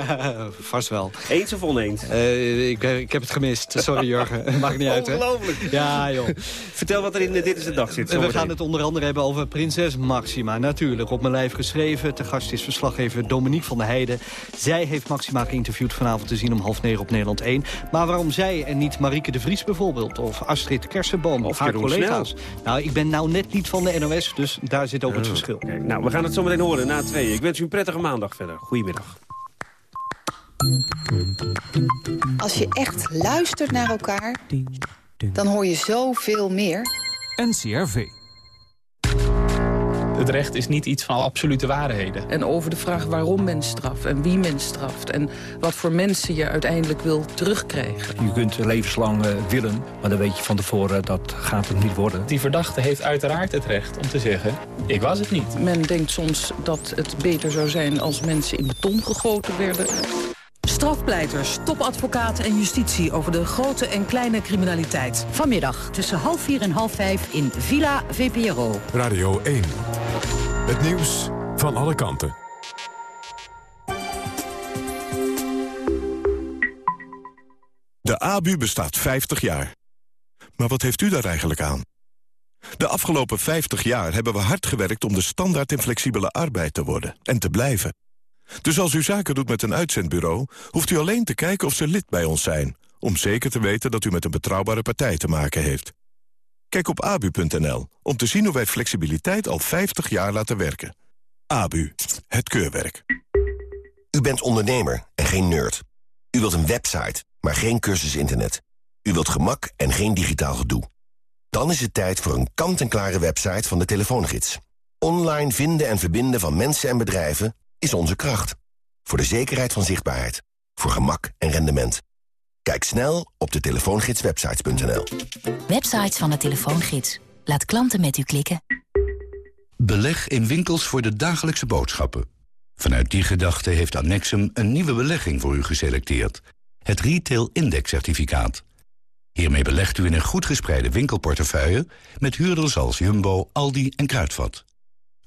<laughs> Vast wel. Eens of oneens? Eh, ik, ik heb het gemist. Sorry, Jurgen. <laughs> Maakt niet uit, hè? Ongelooflijk. Ja, joh. Vertel wat er in Dit is de Dag zit. We gaan het onder andere hebben over prinses Maxima. Natuurlijk, op mijn lijf geschreven. Te gast is verslaggever Dominique van der Heijden. Zij heeft Maxima geïnterviewd vanavond te zien om half negen op Nederland 1. Maar waarom zij en niet Marieke de Vries bijvoorbeeld? Of Astrid Kersenboom? Of haar Jeroen collega's? Nou, ik ben nou net niet van de NOS, dus daar zit ook het Oh, verschil. kijk, nou, we gaan het zo meteen horen na twee. Ik wens u een prettige maandag verder. Goedemiddag. Als je echt luistert naar elkaar, dan hoor je zoveel meer. NCRV. Het recht is niet iets van absolute waarheden. En over de vraag waarom men straft en wie men straft... en wat voor mensen je uiteindelijk wil terugkrijgen. Je kunt levenslang eh, willen, maar dan weet je van tevoren dat gaat het niet worden. Die verdachte heeft uiteraard het recht om te zeggen... ik was het niet. Men denkt soms dat het beter zou zijn als mensen in beton gegoten werden. Strafpleiters, topadvocaten en justitie over de grote en kleine criminaliteit. Vanmiddag tussen half vier en half vijf in Villa VPRO. Radio 1. Het nieuws van alle kanten. De ABU bestaat 50 jaar. Maar wat heeft u daar eigenlijk aan? De afgelopen 50 jaar hebben we hard gewerkt om de standaard in flexibele arbeid te worden en te blijven. Dus als u zaken doet met een uitzendbureau, hoeft u alleen te kijken of ze lid bij ons zijn, om zeker te weten dat u met een betrouwbare partij te maken heeft. Kijk op abu.nl om te zien hoe wij flexibiliteit al 50 jaar laten werken. ABU, het keurwerk. U bent ondernemer en geen nerd. U wilt een website, maar geen cursus internet. U wilt gemak en geen digitaal gedoe. Dan is het tijd voor een kant-en-klare website van de Telefoongids. Online vinden en verbinden van mensen en bedrijven is onze kracht. Voor de zekerheid van zichtbaarheid. Voor gemak en rendement. Kijk snel op de telefoongidswebsites.nl. Websites van de Telefoongids. Laat klanten met u klikken. Beleg in winkels voor de dagelijkse boodschappen. Vanuit die gedachte heeft Annexum een nieuwe belegging voor u geselecteerd. Het Retail Index Certificaat. Hiermee belegt u in een goed gespreide winkelportefeuille... met huurders als Jumbo, Aldi en Kruidvat.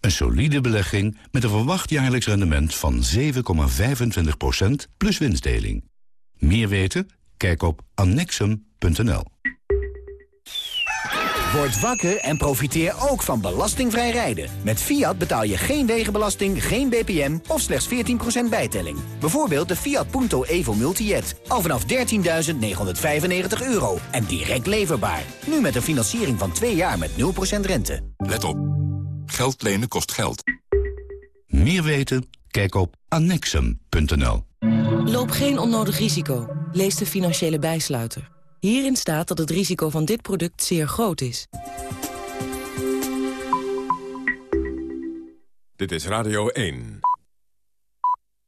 Een solide belegging met een verwacht jaarlijks rendement van 7,25% plus winstdeling. Meer weten? Kijk op annexum.nl. Word wakker en profiteer ook van belastingvrij rijden. Met Fiat betaal je geen wegenbelasting, geen BPM of slechts 14% bijtelling. Bijvoorbeeld de Fiat Punto Evo Multijet. Al vanaf 13.995 euro en direct leverbaar. Nu met een financiering van 2 jaar met 0% rente. Let op. Geld lenen kost geld. Meer weten? Kijk op annexum.nl. Loop geen onnodig risico. Lees de financiële bijsluiter. Hierin staat dat het risico van dit product zeer groot is. Dit is Radio 1.